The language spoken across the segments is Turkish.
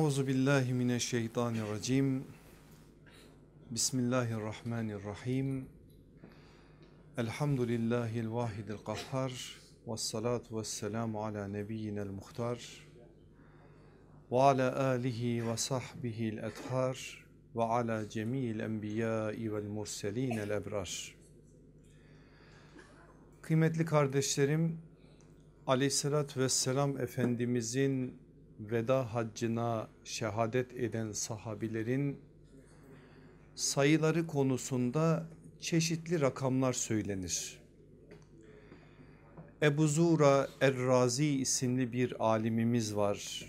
Euzu billahi mineşşeytanirracim. Bismillahirrahmanirrahim. Elhamdülillahil vahidil kahhar. Ve salatu ve selamu ala nebiyyinel muhtar. Ve ala alihi ve sahbihil ethar. Ve ala cemil enbiyai vel murselinel ebrar. Kıymetli kardeşlerim, aleyhissalatü vesselam Efendimizin veda haccına şehadet eden sahabilerin sayıları konusunda çeşitli rakamlar söylenir. Ebu Zura Er-Razi isimli bir alimimiz var.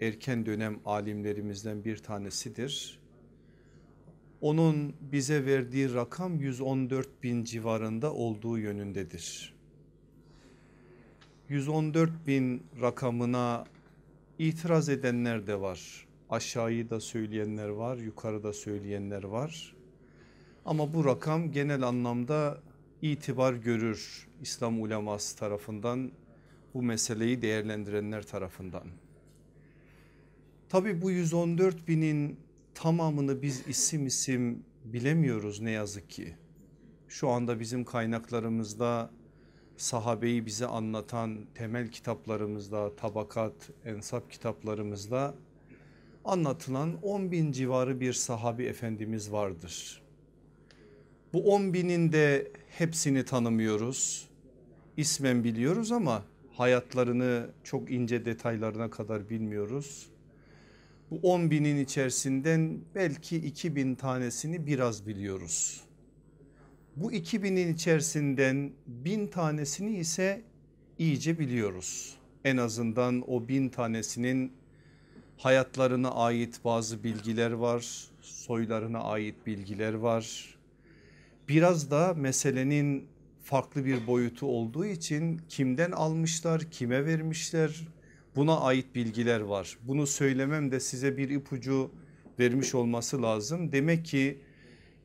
Erken dönem alimlerimizden bir tanesidir. Onun bize verdiği rakam 114 bin civarında olduğu yönündedir. 114 bin rakamına itiraz edenler de var. Aşağıyı da söyleyenler var, yukarıda söyleyenler var. Ama bu rakam genel anlamda itibar görür İslam uleması tarafından, bu meseleyi değerlendirenler tarafından. Tabi bu 114 binin tamamını biz isim isim bilemiyoruz ne yazık ki. Şu anda bizim kaynaklarımızda sahabeyi bize anlatan temel kitaplarımızda, tabakat, ensap kitaplarımızda anlatılan 10 bin civarı bir sahabi efendimiz vardır. Bu 10 binin de hepsini tanımıyoruz. İsmen biliyoruz ama hayatlarını çok ince detaylarına kadar bilmiyoruz. Bu 10 binin içerisinden belki 2 bin tanesini biraz biliyoruz. Bu 2000'in içerisinden bin tanesini ise iyice biliyoruz. En azından o bin tanesinin hayatlarına ait bazı bilgiler var, soylarına ait bilgiler var. Biraz da meselenin farklı bir boyutu olduğu için kimden almışlar, kime vermişler buna ait bilgiler var. Bunu söylemem de size bir ipucu vermiş olması lazım. Demek ki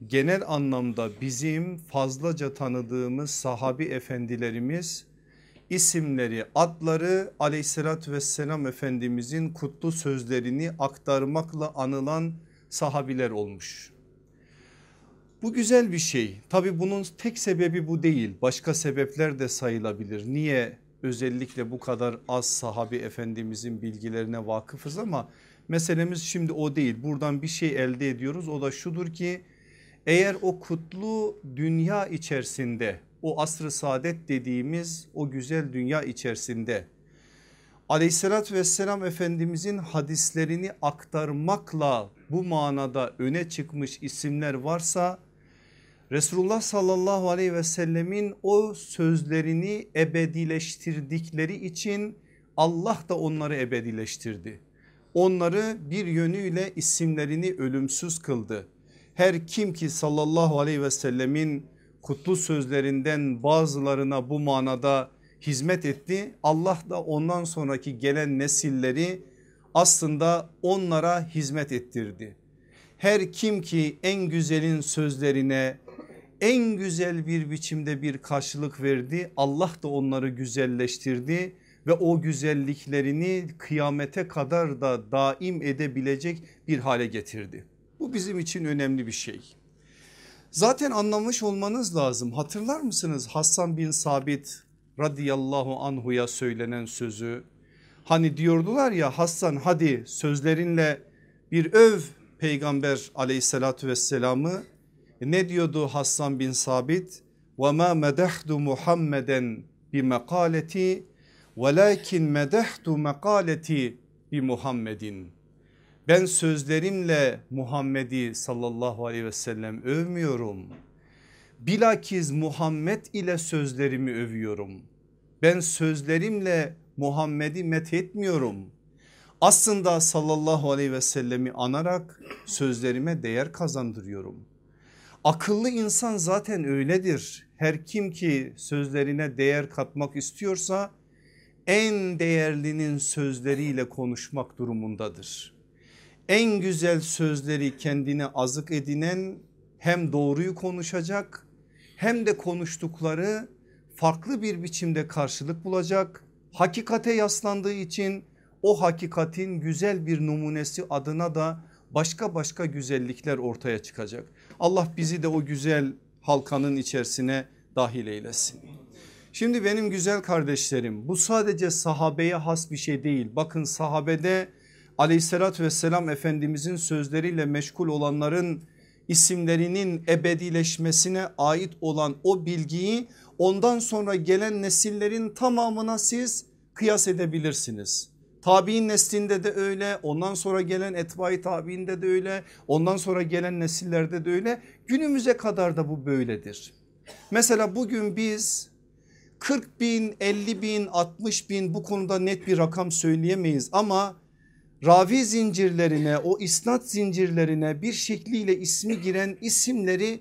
genel anlamda bizim fazlaca tanıdığımız sahabi efendilerimiz isimleri adları aleyhissalatü vesselam efendimizin kutlu sözlerini aktarmakla anılan sahabiler olmuş. Bu güzel bir şey tabi bunun tek sebebi bu değil başka sebepler de sayılabilir. Niye özellikle bu kadar az sahabi efendimizin bilgilerine vakıfız ama meselemiz şimdi o değil. Buradan bir şey elde ediyoruz o da şudur ki eğer o kutlu dünya içerisinde o asr-ı saadet dediğimiz o güzel dünya içerisinde aleyhissalatü vesselam efendimizin hadislerini aktarmakla bu manada öne çıkmış isimler varsa Resulullah sallallahu aleyhi ve sellemin o sözlerini ebedileştirdikleri için Allah da onları ebedileştirdi. Onları bir yönüyle isimlerini ölümsüz kıldı her kim ki sallallahu aleyhi ve sellemin kutlu sözlerinden bazılarına bu manada hizmet etti. Allah da ondan sonraki gelen nesilleri aslında onlara hizmet ettirdi. Her kim ki en güzelin sözlerine en güzel bir biçimde bir karşılık verdi. Allah da onları güzelleştirdi ve o güzelliklerini kıyamete kadar da daim edebilecek bir hale getirdi. Bu bizim için önemli bir şey. Zaten anlamış olmanız lazım. Hatırlar mısınız Hassan bin Sabit radıyallahu anhuya söylenen sözü? Hani diyordular ya Hassan hadi sözlerinle bir öv peygamber aleyhissalatü vesselamı. E ne diyordu Hassan bin Sabit? وَمَا مَدَحْتُ مُحَمَّدًا بِمَقَالَتِي وَلَكِنْ مَدَحْتُ مَقَالَتِي بِمُحَمَّدٍ ben sözlerimle Muhammed'i sallallahu aleyhi ve sellem övmüyorum. Bilakis Muhammed ile sözlerimi övüyorum. Ben sözlerimle Muhammed'i methetmiyorum. Aslında sallallahu aleyhi ve sellemi anarak sözlerime değer kazandırıyorum. Akıllı insan zaten öyledir. Her kim ki sözlerine değer katmak istiyorsa en değerlinin sözleriyle konuşmak durumundadır en güzel sözleri kendine azık edinen hem doğruyu konuşacak hem de konuştukları farklı bir biçimde karşılık bulacak. Hakikate yaslandığı için o hakikatin güzel bir numunesi adına da başka başka güzellikler ortaya çıkacak. Allah bizi de o güzel halkanın içerisine dahil eylesin. Şimdi benim güzel kardeşlerim bu sadece sahabeye has bir şey değil. Bakın sahabede aleyhissalatü vesselam efendimizin sözleriyle meşgul olanların isimlerinin ebedileşmesine ait olan o bilgiyi ondan sonra gelen nesillerin tamamına siz kıyas edebilirsiniz. Tabi'in neslinde de öyle ondan sonra gelen etbai tabiinde de öyle ondan sonra gelen nesillerde de öyle günümüze kadar da bu böyledir. Mesela bugün biz 40 bin 50 bin 60 bin bu konuda net bir rakam söyleyemeyiz ama ravi zincirlerine o isnat zincirlerine bir şekliyle ismi giren isimleri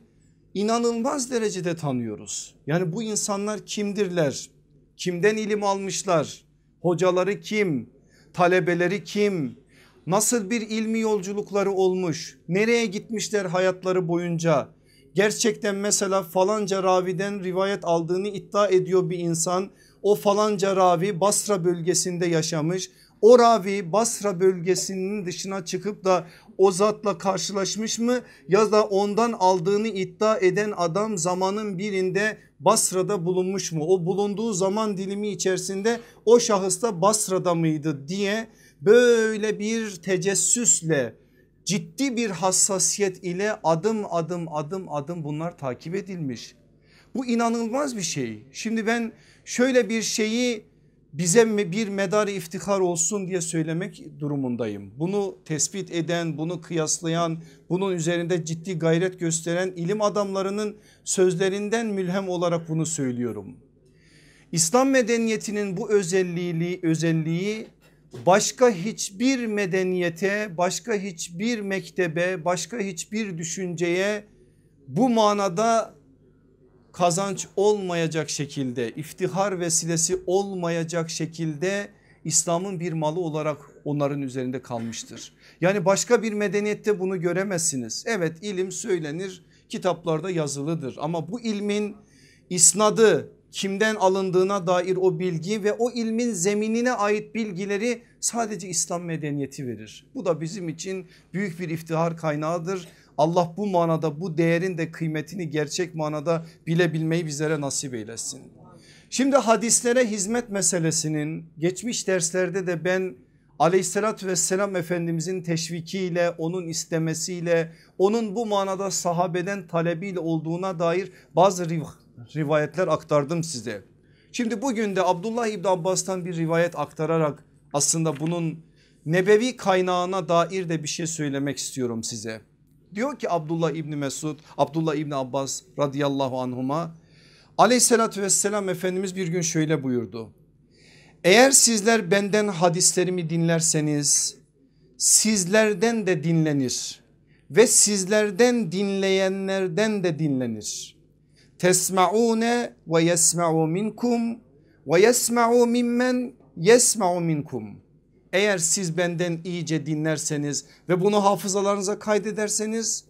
inanılmaz derecede tanıyoruz. Yani bu insanlar kimdirler? Kimden ilim almışlar? Hocaları kim? Talebeleri kim? Nasıl bir ilmi yolculukları olmuş? Nereye gitmişler hayatları boyunca? Gerçekten mesela falanca raviden rivayet aldığını iddia ediyor bir insan. O falanca ravi Basra bölgesinde yaşamış o ravi Basra bölgesinin dışına çıkıp da o zatla karşılaşmış mı ya da ondan aldığını iddia eden adam zamanın birinde Basra'da bulunmuş mu? O bulunduğu zaman dilimi içerisinde o şahıs da Basra'da mıydı diye böyle bir tecessüsle ciddi bir hassasiyet ile adım adım adım adım bunlar takip edilmiş. Bu inanılmaz bir şey. Şimdi ben şöyle bir şeyi bize bir medar iftihar olsun diye söylemek durumundayım. Bunu tespit eden, bunu kıyaslayan, bunun üzerinde ciddi gayret gösteren ilim adamlarının sözlerinden mülhem olarak bunu söylüyorum. İslam medeniyetinin bu özelliği, özelliği başka hiçbir medeniyete, başka hiçbir mektebe, başka hiçbir düşünceye bu manada kazanç olmayacak şekilde iftihar vesilesi olmayacak şekilde İslam'ın bir malı olarak onların üzerinde kalmıştır. Yani başka bir medeniyette bunu göremezsiniz. Evet ilim söylenir kitaplarda yazılıdır ama bu ilmin isnadı kimden alındığına dair o bilgi ve o ilmin zeminine ait bilgileri sadece İslam medeniyeti verir. Bu da bizim için büyük bir iftihar kaynağıdır. Allah bu manada bu değerin de kıymetini gerçek manada bilebilmeyi bizlere nasip eylesin. Şimdi hadislere hizmet meselesinin geçmiş derslerde de ben aleyhissalatü vesselam efendimizin teşvikiyle onun istemesiyle onun bu manada sahabeden talebiyle olduğuna dair bazı rivayetler aktardım size. Şimdi bugün de Abdullah İbni Abbas'tan bir rivayet aktararak aslında bunun nebevi kaynağına dair de bir şey söylemek istiyorum size. Diyor ki Abdullah İbni Mesud, Abdullah İbni Abbas radıyallahu anhuma aleyhissalatü vesselam Efendimiz bir gün şöyle buyurdu. Eğer sizler benden hadislerimi dinlerseniz sizlerden de dinlenir ve sizlerden dinleyenlerden de dinlenir. Tesma'une ve yesma'u minkum ve yesma'u mimmen yesma'u minkum. Eğer siz benden iyice dinlerseniz ve bunu hafızalarınıza kaydederseniz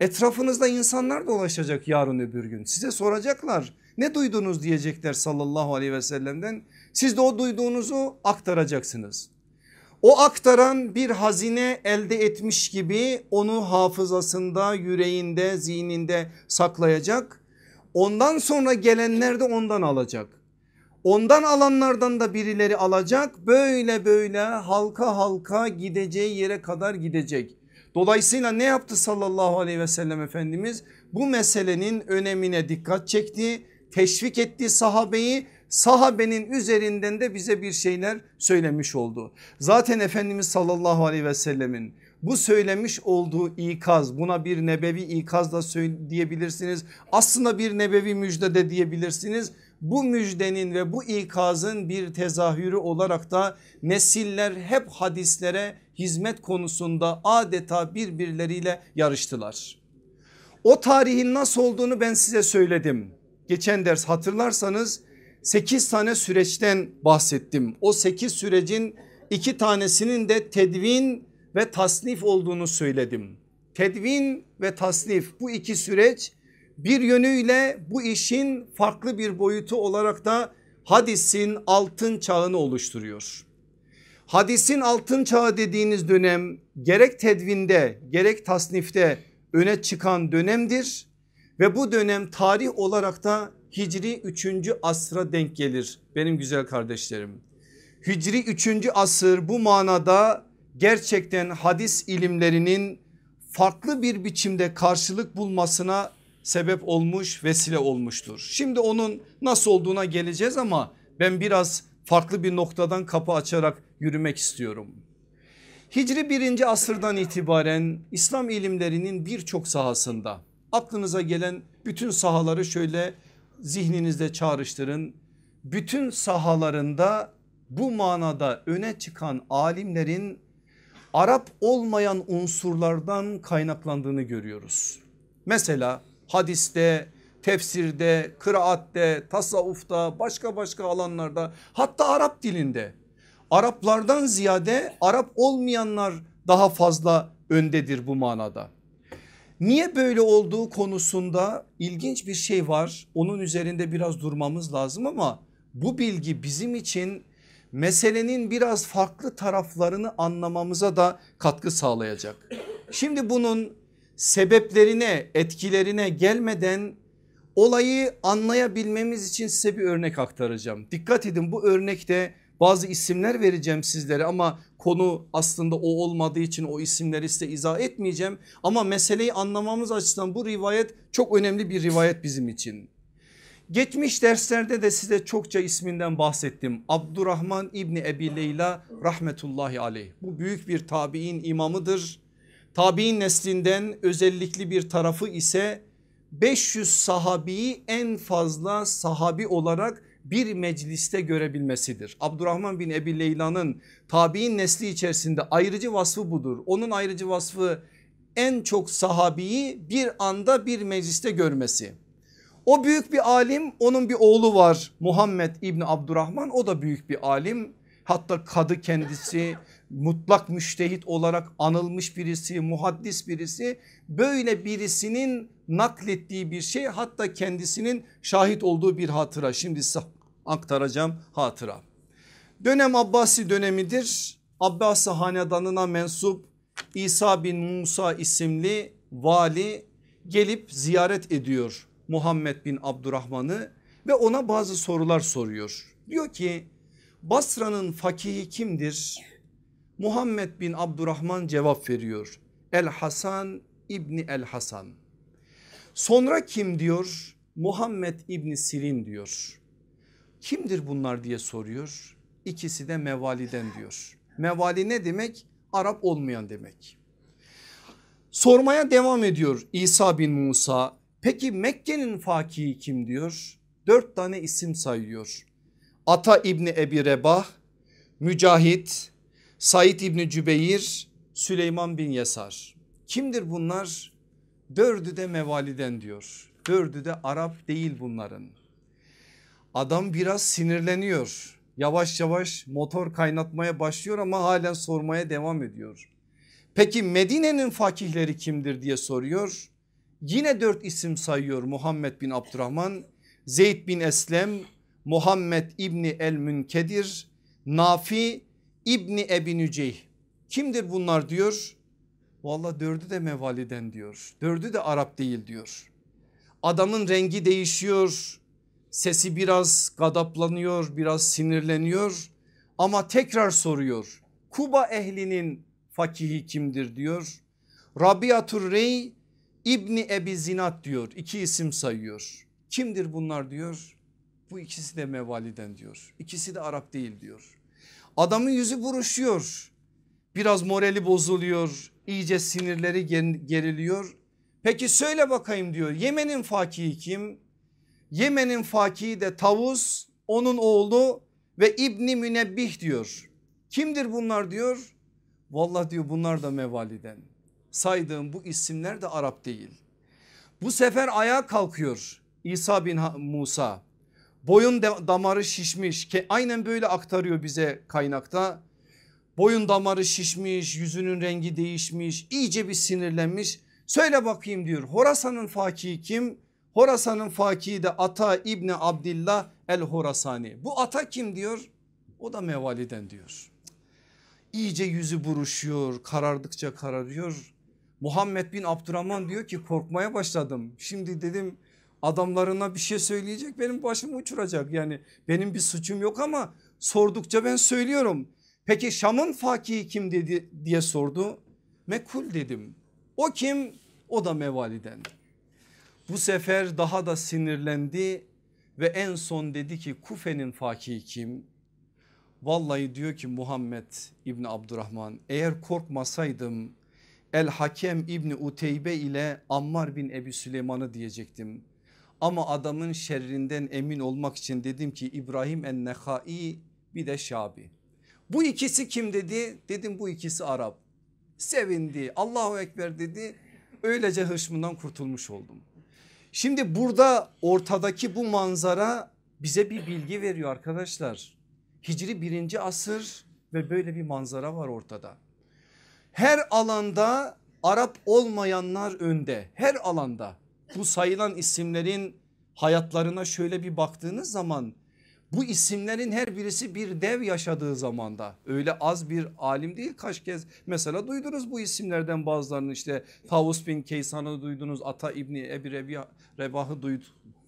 etrafınızda insanlar dolaşacak yarın öbür gün. Size soracaklar ne duydunuz diyecekler sallallahu aleyhi ve sellem'den. Siz de o duyduğunuzu aktaracaksınız. O aktaran bir hazine elde etmiş gibi onu hafızasında, yüreğinde, zihninde saklayacak. Ondan sonra gelenler de ondan alacak. Ondan alanlardan da birileri alacak böyle böyle halka halka gideceği yere kadar gidecek. Dolayısıyla ne yaptı sallallahu aleyhi ve sellem Efendimiz? Bu meselenin önemine dikkat çekti, teşvik etti sahabeyi sahabenin üzerinden de bize bir şeyler söylemiş oldu. Zaten Efendimiz sallallahu aleyhi ve sellemin bu söylemiş olduğu ikaz buna bir nebevi ikaz da diyebilirsiniz. Aslında bir nebevi müjde de diyebilirsiniz bu müjdenin ve bu ikazın bir tezahürü olarak da nesiller hep hadislere hizmet konusunda adeta birbirleriyle yarıştılar. O tarihin nasıl olduğunu ben size söyledim. Geçen ders hatırlarsanız 8 tane süreçten bahsettim. O 8 sürecin iki tanesinin de tedvin ve tasnif olduğunu söyledim. Tedvin ve tasnif bu iki süreç bir yönüyle bu işin farklı bir boyutu olarak da hadisin altın çağını oluşturuyor. Hadisin altın çağı dediğiniz dönem gerek tedvinde gerek tasnifte öne çıkan dönemdir. Ve bu dönem tarih olarak da Hicri 3. asra denk gelir benim güzel kardeşlerim. Hicri 3. asır bu manada gerçekten hadis ilimlerinin farklı bir biçimde karşılık bulmasına sebep olmuş vesile olmuştur. Şimdi onun nasıl olduğuna geleceğiz ama ben biraz farklı bir noktadan kapı açarak yürümek istiyorum. Hicri 1. asırdan itibaren İslam ilimlerinin birçok sahasında aklınıza gelen bütün sahaları şöyle zihninizde çağrıştırın. Bütün sahalarında bu manada öne çıkan alimlerin Arap olmayan unsurlardan kaynaklandığını görüyoruz. Mesela hadiste, tefsirde, kıraatte, tasavvufta, başka başka alanlarda hatta Arap dilinde Araplardan ziyade Arap olmayanlar daha fazla öndedir bu manada. Niye böyle olduğu konusunda ilginç bir şey var. Onun üzerinde biraz durmamız lazım ama bu bilgi bizim için meselenin biraz farklı taraflarını anlamamıza da katkı sağlayacak. Şimdi bunun sebeplerine etkilerine gelmeden olayı anlayabilmemiz için size bir örnek aktaracağım. Dikkat edin bu örnekte bazı isimler vereceğim sizlere ama konu aslında o olmadığı için o isimleri size izah etmeyeceğim. Ama meseleyi anlamamız açısından bu rivayet çok önemli bir rivayet bizim için. Geçmiş derslerde de size çokça isminden bahsettim. Abdurrahman İbni Ebi Leyla rahmetullahi aleyh. Bu büyük bir tabi'in imamıdır. Tabi'in neslinden özellikli bir tarafı ise 500 sahabiyi en fazla sahabi olarak bir mecliste görebilmesidir. Abdurrahman bin Ebi Leyla'nın tabi'in nesli içerisinde ayrıcı vasfı budur. Onun ayrıcı vasfı en çok sahabiyi bir anda bir mecliste görmesi. O büyük bir alim onun bir oğlu var Muhammed İbni Abdurrahman o da büyük bir alim. Hatta kadı kendisi mutlak müştehit olarak anılmış birisi muhaddis birisi böyle birisinin naklettiği bir şey hatta kendisinin şahit olduğu bir hatıra şimdi size aktaracağım hatıra. Dönem Abbasi dönemidir Abbasi hanedanına mensup İsa bin Musa isimli vali gelip ziyaret ediyor Muhammed bin Abdurrahman'ı ve ona bazı sorular soruyor. Diyor ki Basra'nın fakihi kimdir? Muhammed bin Abdurrahman cevap veriyor. El Hasan İbni El Hasan. Sonra kim diyor? Muhammed İbni Sirin diyor. Kimdir bunlar diye soruyor. İkisi de mevaliden diyor. Mevali ne demek? Arap olmayan demek. Sormaya devam ediyor İsa bin Musa. Peki Mekke'nin fakihi kim diyor? Dört tane isim sayıyor. Ata İbni Ebi Rebah, Mücahit, Said İbni Cübeyr, Süleyman bin Yesar. Kimdir bunlar? Dördü de mevaliden diyor. Dördü de Arap değil bunların. Adam biraz sinirleniyor. Yavaş yavaş motor kaynatmaya başlıyor ama halen sormaya devam ediyor. Peki Medine'nin fakihleri kimdir diye soruyor. Yine dört isim sayıyor Muhammed bin Abdurrahman, Zeyd bin Eslem, Muhammed İbni El Münkedir, Nafi İbni Ebi Nüceyh. Kimdir bunlar diyor. Valla dördü de mevaliden diyor. Dördü de Arap değil diyor. Adamın rengi değişiyor. Sesi biraz gadaplanıyor biraz sinirleniyor. Ama tekrar soruyor. Kuba ehlinin fakihi kimdir diyor. Rabiatur Rey İbni Ebi Zinat diyor. İki isim sayıyor. Kimdir bunlar diyor. Bu ikisi de mevaliden diyor. İkisi de Arap değil diyor. Adamın yüzü buruşuyor. Biraz morali bozuluyor. İyice sinirleri geriliyor. Peki söyle bakayım diyor. Yemen'in fakihi kim? Yemen'in fakihi de Tavus onun oğlu ve İbni Münebbih diyor. Kimdir bunlar diyor. Vallahi diyor bunlar da mevaliden. Saydığım bu isimler de Arap değil. Bu sefer ayağa kalkıyor İsa bin Musa. Boyun damarı şişmiş aynen böyle aktarıyor bize kaynakta. Boyun damarı şişmiş yüzünün rengi değişmiş iyice bir sinirlenmiş. Söyle bakayım diyor Horasan'ın fakihi kim? Horasan'ın fakihi de Ata İbni Abdillah el Horasani. Bu Ata kim diyor? O da Mevali'den diyor. iyice yüzü buruşuyor karardıkça kararıyor. Muhammed bin Abdurrahman diyor ki korkmaya başladım. Şimdi dedim adamlarına bir şey söyleyecek benim başımı uçuracak. Yani benim bir suçum yok ama sordukça ben söylüyorum. Peki Şam'ın fakihi kim dedi diye sordu. Mekul dedim. O kim? O da Mevali'den. Bu sefer daha da sinirlendi ve en son dedi ki Kufe'nin fakihi kim? Vallahi diyor ki Muhammed İbni Abdurrahman eğer korkmasaydım El Hakem İbni Uteybe ile Ammar bin Ebi Süleyman'ı diyecektim. Ama adamın şerrinden emin olmak için dedim ki İbrahim en Nehai bir de Şabi. Bu ikisi kim dedi? Dedim bu ikisi Arap. Sevindi Allahu Ekber dedi. Öylece hışmından kurtulmuş oldum. Şimdi burada ortadaki bu manzara bize bir bilgi veriyor arkadaşlar. Hicri birinci asır ve böyle bir manzara var ortada. Her alanda Arap olmayanlar önde her alanda bu sayılan isimlerin hayatlarına şöyle bir baktığınız zaman bu isimlerin her birisi bir dev yaşadığı zamanda öyle az bir alim değil kaç kez mesela duydunuz bu isimlerden bazılarını işte Tavus bin Keysan'ı duydunuz Ata İbni Ebi Rebah'ı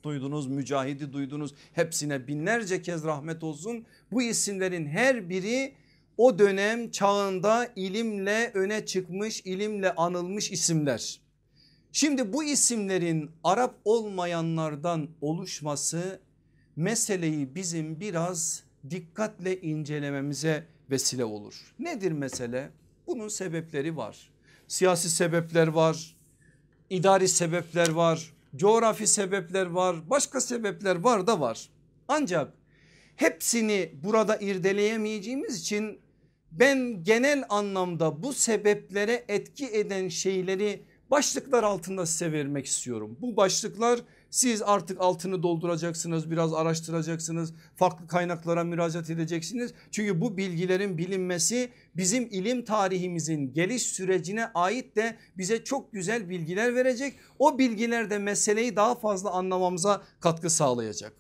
duydunuz Mücahid'i duydunuz hepsine binlerce kez rahmet olsun bu isimlerin her biri o dönem çağında ilimle öne çıkmış ilimle anılmış isimler. Şimdi bu isimlerin Arap olmayanlardan oluşması meseleyi bizim biraz dikkatle incelememize vesile olur. Nedir mesele? Bunun sebepleri var. Siyasi sebepler var, idari sebepler var, coğrafi sebepler var, başka sebepler var da var. Ancak hepsini burada irdeleyemeyeceğimiz için ben genel anlamda bu sebeplere etki eden şeyleri başlıklar altında size vermek istiyorum. Bu başlıklar siz artık altını dolduracaksınız biraz araştıracaksınız farklı kaynaklara müracaat edeceksiniz. Çünkü bu bilgilerin bilinmesi bizim ilim tarihimizin geliş sürecine ait de bize çok güzel bilgiler verecek. O bilgiler de meseleyi daha fazla anlamamıza katkı sağlayacak.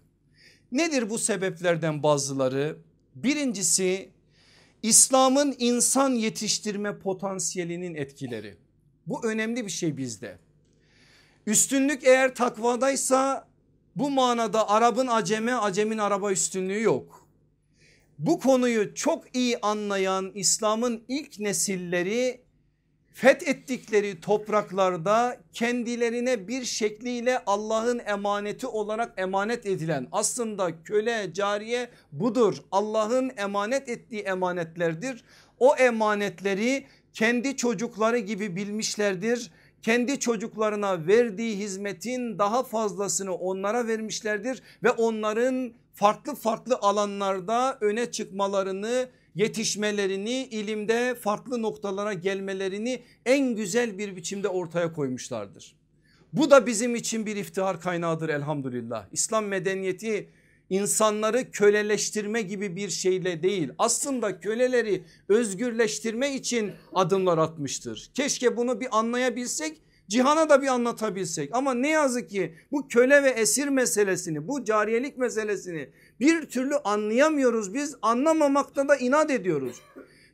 Nedir bu sebeplerden bazıları? Birincisi İslam'ın insan yetiştirme potansiyelinin etkileri. Bu önemli bir şey bizde. Üstünlük eğer takvadaysa bu manada Arap'ın aceme acemin araba üstünlüğü yok. Bu konuyu çok iyi anlayan İslam'ın ilk nesilleri fethettikleri topraklarda kendilerine bir şekliyle Allah'ın emaneti olarak emanet edilen aslında köle cariye budur. Allah'ın emanet ettiği emanetlerdir. O emanetleri kendi çocukları gibi bilmişlerdir. Kendi çocuklarına verdiği hizmetin daha fazlasını onlara vermişlerdir ve onların farklı farklı alanlarda öne çıkmalarını yetişmelerini ilimde farklı noktalara gelmelerini en güzel bir biçimde ortaya koymuşlardır. Bu da bizim için bir iftihar kaynağıdır elhamdülillah. İslam medeniyeti insanları köleleştirme gibi bir şeyle değil aslında köleleri özgürleştirme için adımlar atmıştır. Keşke bunu bir anlayabilsek cihana da bir anlatabilsek ama ne yazık ki bu köle ve esir meselesini bu cariyelik meselesini bir türlü anlayamıyoruz biz anlamamakta da inat ediyoruz.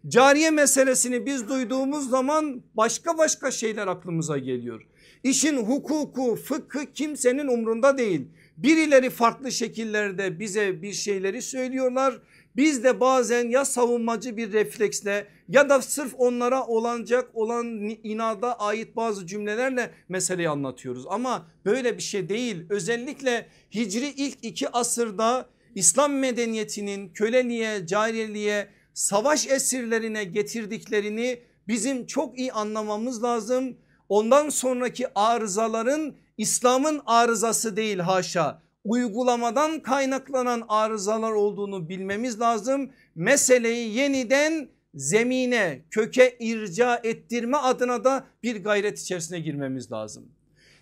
Cariye meselesini biz duyduğumuz zaman başka başka şeyler aklımıza geliyor. İşin hukuku fıkhı kimsenin umrunda değil. Birileri farklı şekillerde bize bir şeyleri söylüyorlar. Biz de bazen ya savunmacı bir refleksle ya da sırf onlara olanacak olan inada ait bazı cümlelerle meseleyi anlatıyoruz. Ama böyle bir şey değil. Özellikle Hicri ilk iki asırda İslam medeniyetinin köleliğe, cariyeliğe, savaş esirlerine getirdiklerini bizim çok iyi anlamamız lazım. Ondan sonraki arızaların İslam'ın arızası değil haşa uygulamadan kaynaklanan arızalar olduğunu bilmemiz lazım. Meseleyi yeniden zemine köke irca ettirme adına da bir gayret içerisine girmemiz lazım.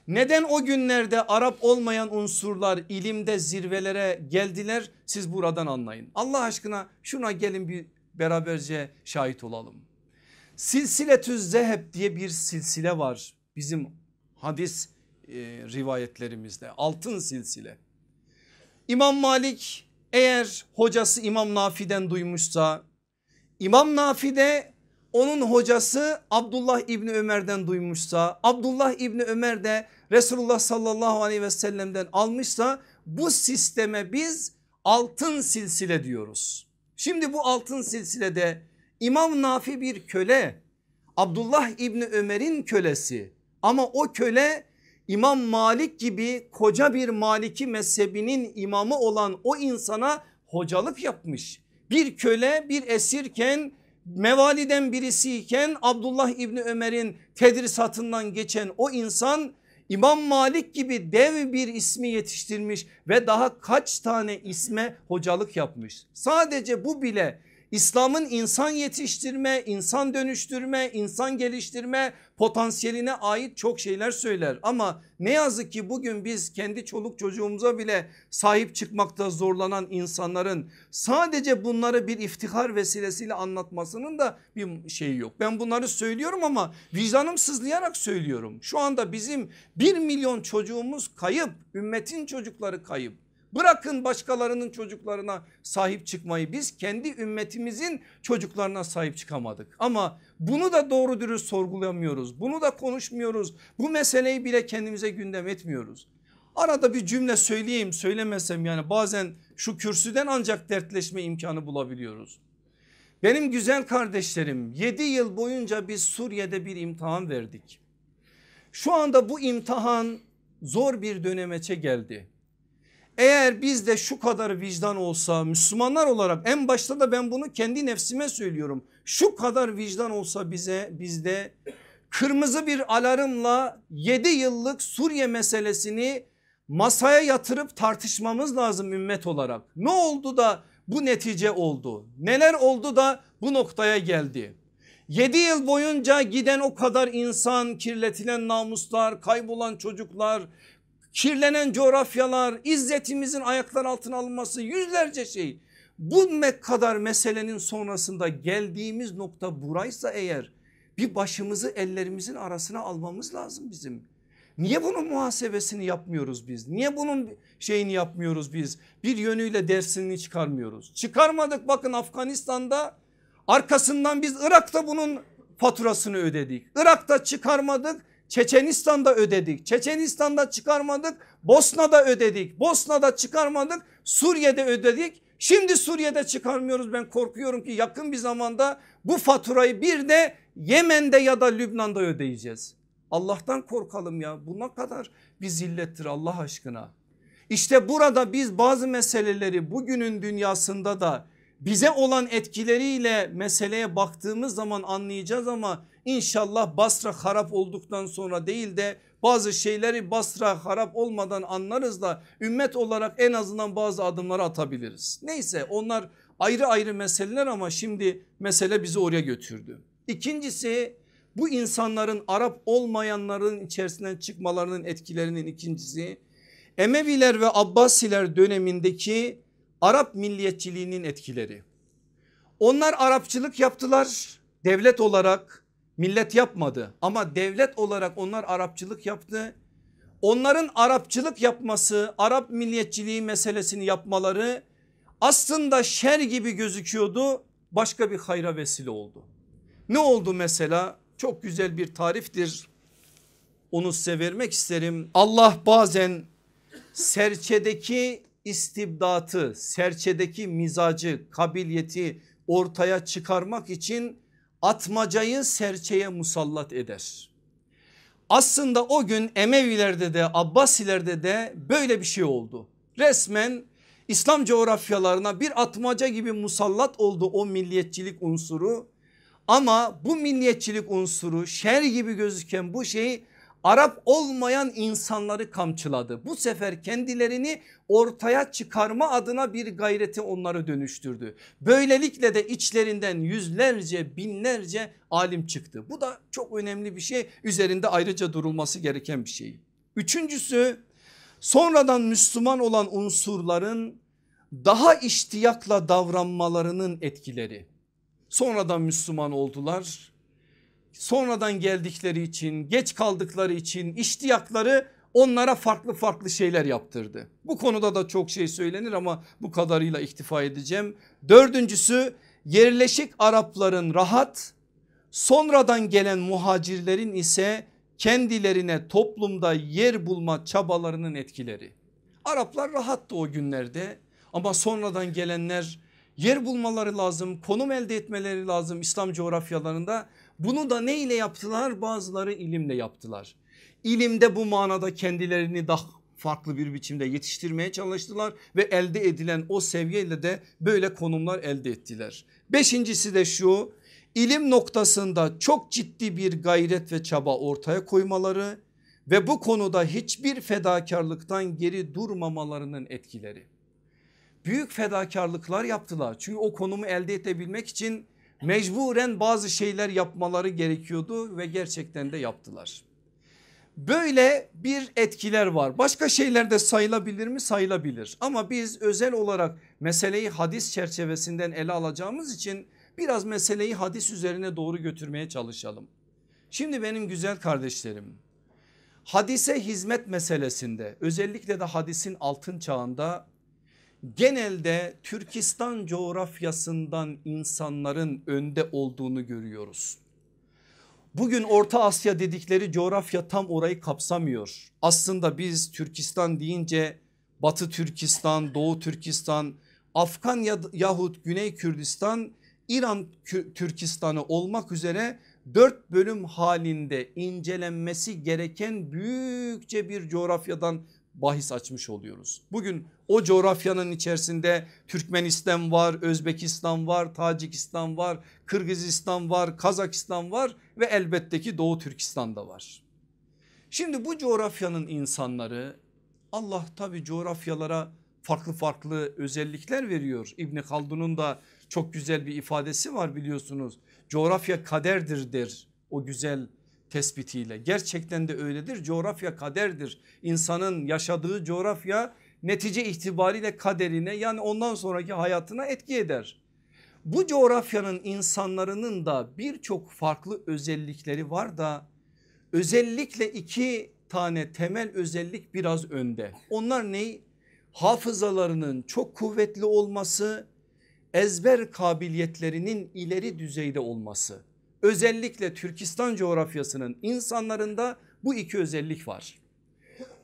Neden o günlerde Arap olmayan unsurlar ilimde zirvelere geldiler siz buradan anlayın. Allah aşkına şuna gelin bir beraberce şahit olalım. Silsiletüz Zeheb diye bir silsile var bizim hadis rivayetlerimizde altın silsile. İmam Malik eğer hocası İmam Nafi'den duymuşsa İmam Nafi de onun hocası Abdullah İbni Ömer'den duymuşsa Abdullah İbni Ömer de Resulullah sallallahu aleyhi ve sellem'den almışsa bu sisteme biz altın silsile diyoruz. Şimdi bu altın silsilede İmam Nafi bir köle Abdullah İbni Ömer'in kölesi ama o köle İmam Malik gibi koca bir Maliki mezhebinin imamı olan o insana hocalık yapmış. Bir köle bir esirken mevaliden birisiyken Abdullah İbni Ömer'in tedrisatından geçen o insan İmam Malik gibi dev bir ismi yetiştirmiş ve daha kaç tane isme hocalık yapmış. Sadece bu bile İslam'ın insan yetiştirme, insan dönüştürme, insan geliştirme potansiyeline ait çok şeyler söyler. Ama ne yazık ki bugün biz kendi çoluk çocuğumuza bile sahip çıkmakta zorlanan insanların sadece bunları bir iftihar vesilesiyle anlatmasının da bir şeyi yok. Ben bunları söylüyorum ama vicdanım sızlayarak söylüyorum. Şu anda bizim bir milyon çocuğumuz kayıp, ümmetin çocukları kayıp. Bırakın başkalarının çocuklarına sahip çıkmayı biz kendi ümmetimizin çocuklarına sahip çıkamadık. Ama bunu da doğru dürüst sorgulamıyoruz. Bunu da konuşmuyoruz. Bu meseleyi bile kendimize gündem etmiyoruz. Arada bir cümle söyleyeyim söylemesem yani bazen şu kürsüden ancak dertleşme imkanı bulabiliyoruz. Benim güzel kardeşlerim 7 yıl boyunca biz Suriye'de bir imtihan verdik. Şu anda bu imtihan zor bir dönemeçe geldi. Eğer bizde şu kadar vicdan olsa Müslümanlar olarak en başta da ben bunu kendi nefsime söylüyorum. Şu kadar vicdan olsa bize bizde kırmızı bir alarmla 7 yıllık Suriye meselesini masaya yatırıp tartışmamız lazım ümmet olarak. Ne oldu da bu netice oldu? Neler oldu da bu noktaya geldi? 7 yıl boyunca giden o kadar insan, kirletilen namuslar, kaybolan çocuklar, kirlenen coğrafyalar, izzetimizin ayaklar altına alınması yüzlerce şey. Bu kadar meselenin sonrasında geldiğimiz nokta buraysa eğer bir başımızı ellerimizin arasına almamız lazım bizim. Niye bunun muhasebesini yapmıyoruz biz? Niye bunun şeyini yapmıyoruz biz? Bir yönüyle dersini çıkarmıyoruz. Çıkarmadık bakın Afganistan'da arkasından biz Irak'ta bunun faturasını ödedik. Irak'ta çıkarmadık Çeçenistan'da ödedik. Çeçenistan'da çıkarmadık. Bosna'da ödedik. Bosna'da çıkarmadık. Suriye'de ödedik. Şimdi Suriye'de çıkarmıyoruz. Ben korkuyorum ki yakın bir zamanda bu faturayı bir de Yemen'de ya da Lübnan'da ödeyeceğiz. Allah'tan korkalım ya. Bu ne kadar bir zillettir Allah aşkına. İşte burada biz bazı meseleleri bugünün dünyasında da bize olan etkileriyle meseleye baktığımız zaman anlayacağız ama İnşallah Basra harap olduktan sonra değil de bazı şeyleri Basra harap olmadan anlarız da ümmet olarak en azından bazı adımları atabiliriz. Neyse onlar ayrı ayrı meseleler ama şimdi mesele bizi oraya götürdü. İkincisi bu insanların Arap olmayanların içerisinden çıkmalarının etkilerinin ikincisi Emeviler ve Abbasiler dönemindeki Arap milliyetçiliğinin etkileri. Onlar Arapçılık yaptılar devlet olarak Millet yapmadı ama devlet olarak onlar Arapçılık yaptı. Onların Arapçılık yapması, Arap milliyetçiliği meselesini yapmaları aslında şer gibi gözüküyordu. Başka bir hayra vesile oldu. Ne oldu mesela? Çok güzel bir tariftir. Onu size vermek isterim. Allah bazen serçedeki istibdatı, serçedeki mizacı, kabiliyeti ortaya çıkarmak için atmacayı serçeye musallat eder. Aslında o gün Emevilerde de Abbasilerde de böyle bir şey oldu. Resmen İslam coğrafyalarına bir atmaca gibi musallat oldu o milliyetçilik unsuru. Ama bu milliyetçilik unsuru şer gibi gözüken bu şey Arap olmayan insanları kamçıladı. Bu sefer kendilerini ortaya çıkarma adına bir gayreti onları dönüştürdü. Böylelikle de içlerinden yüzlerce binlerce alim çıktı. Bu da çok önemli bir şey üzerinde ayrıca durulması gereken bir şey. Üçüncüsü sonradan Müslüman olan unsurların daha iştiyakla davranmalarının etkileri. Sonradan Müslüman oldular sonradan geldikleri için geç kaldıkları için iştiyakları onlara farklı farklı şeyler yaptırdı. Bu konuda da çok şey söylenir ama bu kadarıyla iktifa edeceğim. Dördüncüsü yerleşik Arapların rahat sonradan gelen muhacirlerin ise kendilerine toplumda yer bulma çabalarının etkileri. Araplar rahattı o günlerde ama sonradan gelenler yer bulmaları lazım konum elde etmeleri lazım İslam coğrafyalarında. Bunu da ne ile yaptılar bazıları ilimle yaptılar. İlimde bu manada kendilerini daha farklı bir biçimde yetiştirmeye çalıştılar ve elde edilen o seviyeyle de böyle konumlar elde ettiler. Beşincisi de şu ilim noktasında çok ciddi bir gayret ve çaba ortaya koymaları ve bu konuda hiçbir fedakarlıktan geri durmamalarının etkileri. Büyük fedakarlıklar yaptılar çünkü o konumu elde edebilmek için mecburen bazı şeyler yapmaları gerekiyordu ve gerçekten de yaptılar. Böyle bir etkiler var. Başka şeyler de sayılabilir mi? Sayılabilir. Ama biz özel olarak meseleyi hadis çerçevesinden ele alacağımız için biraz meseleyi hadis üzerine doğru götürmeye çalışalım. Şimdi benim güzel kardeşlerim hadise hizmet meselesinde özellikle de hadisin altın çağında genelde Türkistan coğrafyasından insanların önde olduğunu görüyoruz. Bugün Orta Asya dedikleri coğrafya tam orayı kapsamıyor. Aslında biz Türkistan deyince Batı Türkistan, Doğu Türkistan, Afgan yahut Güney Kürdistan, İran Türkistan'ı olmak üzere dört bölüm halinde incelenmesi gereken büyükçe bir coğrafyadan bahis açmış oluyoruz. Bugün o coğrafyanın içerisinde Türkmenistan var, Özbekistan var, Tacikistan var, Kırgızistan var, Kazakistan var ve elbette ki Doğu Türkistan da var. Şimdi bu coğrafyanın insanları Allah tabi coğrafyalara farklı farklı özellikler veriyor. İbni Haldun'un da çok güzel bir ifadesi var biliyorsunuz. Coğrafya kaderdir der o güzel tespitiyle. Gerçekten de öyledir. Coğrafya kaderdir. İnsanın yaşadığı coğrafya netice itibariyle kaderine yani ondan sonraki hayatına etki eder. Bu coğrafyanın insanların da birçok farklı özellikleri var da özellikle iki tane temel özellik biraz önde. Onlar ne? Hafızalarının çok kuvvetli olması, ezber kabiliyetlerinin ileri düzeyde olması. Özellikle Türkistan coğrafyasının insanlarında bu iki özellik var.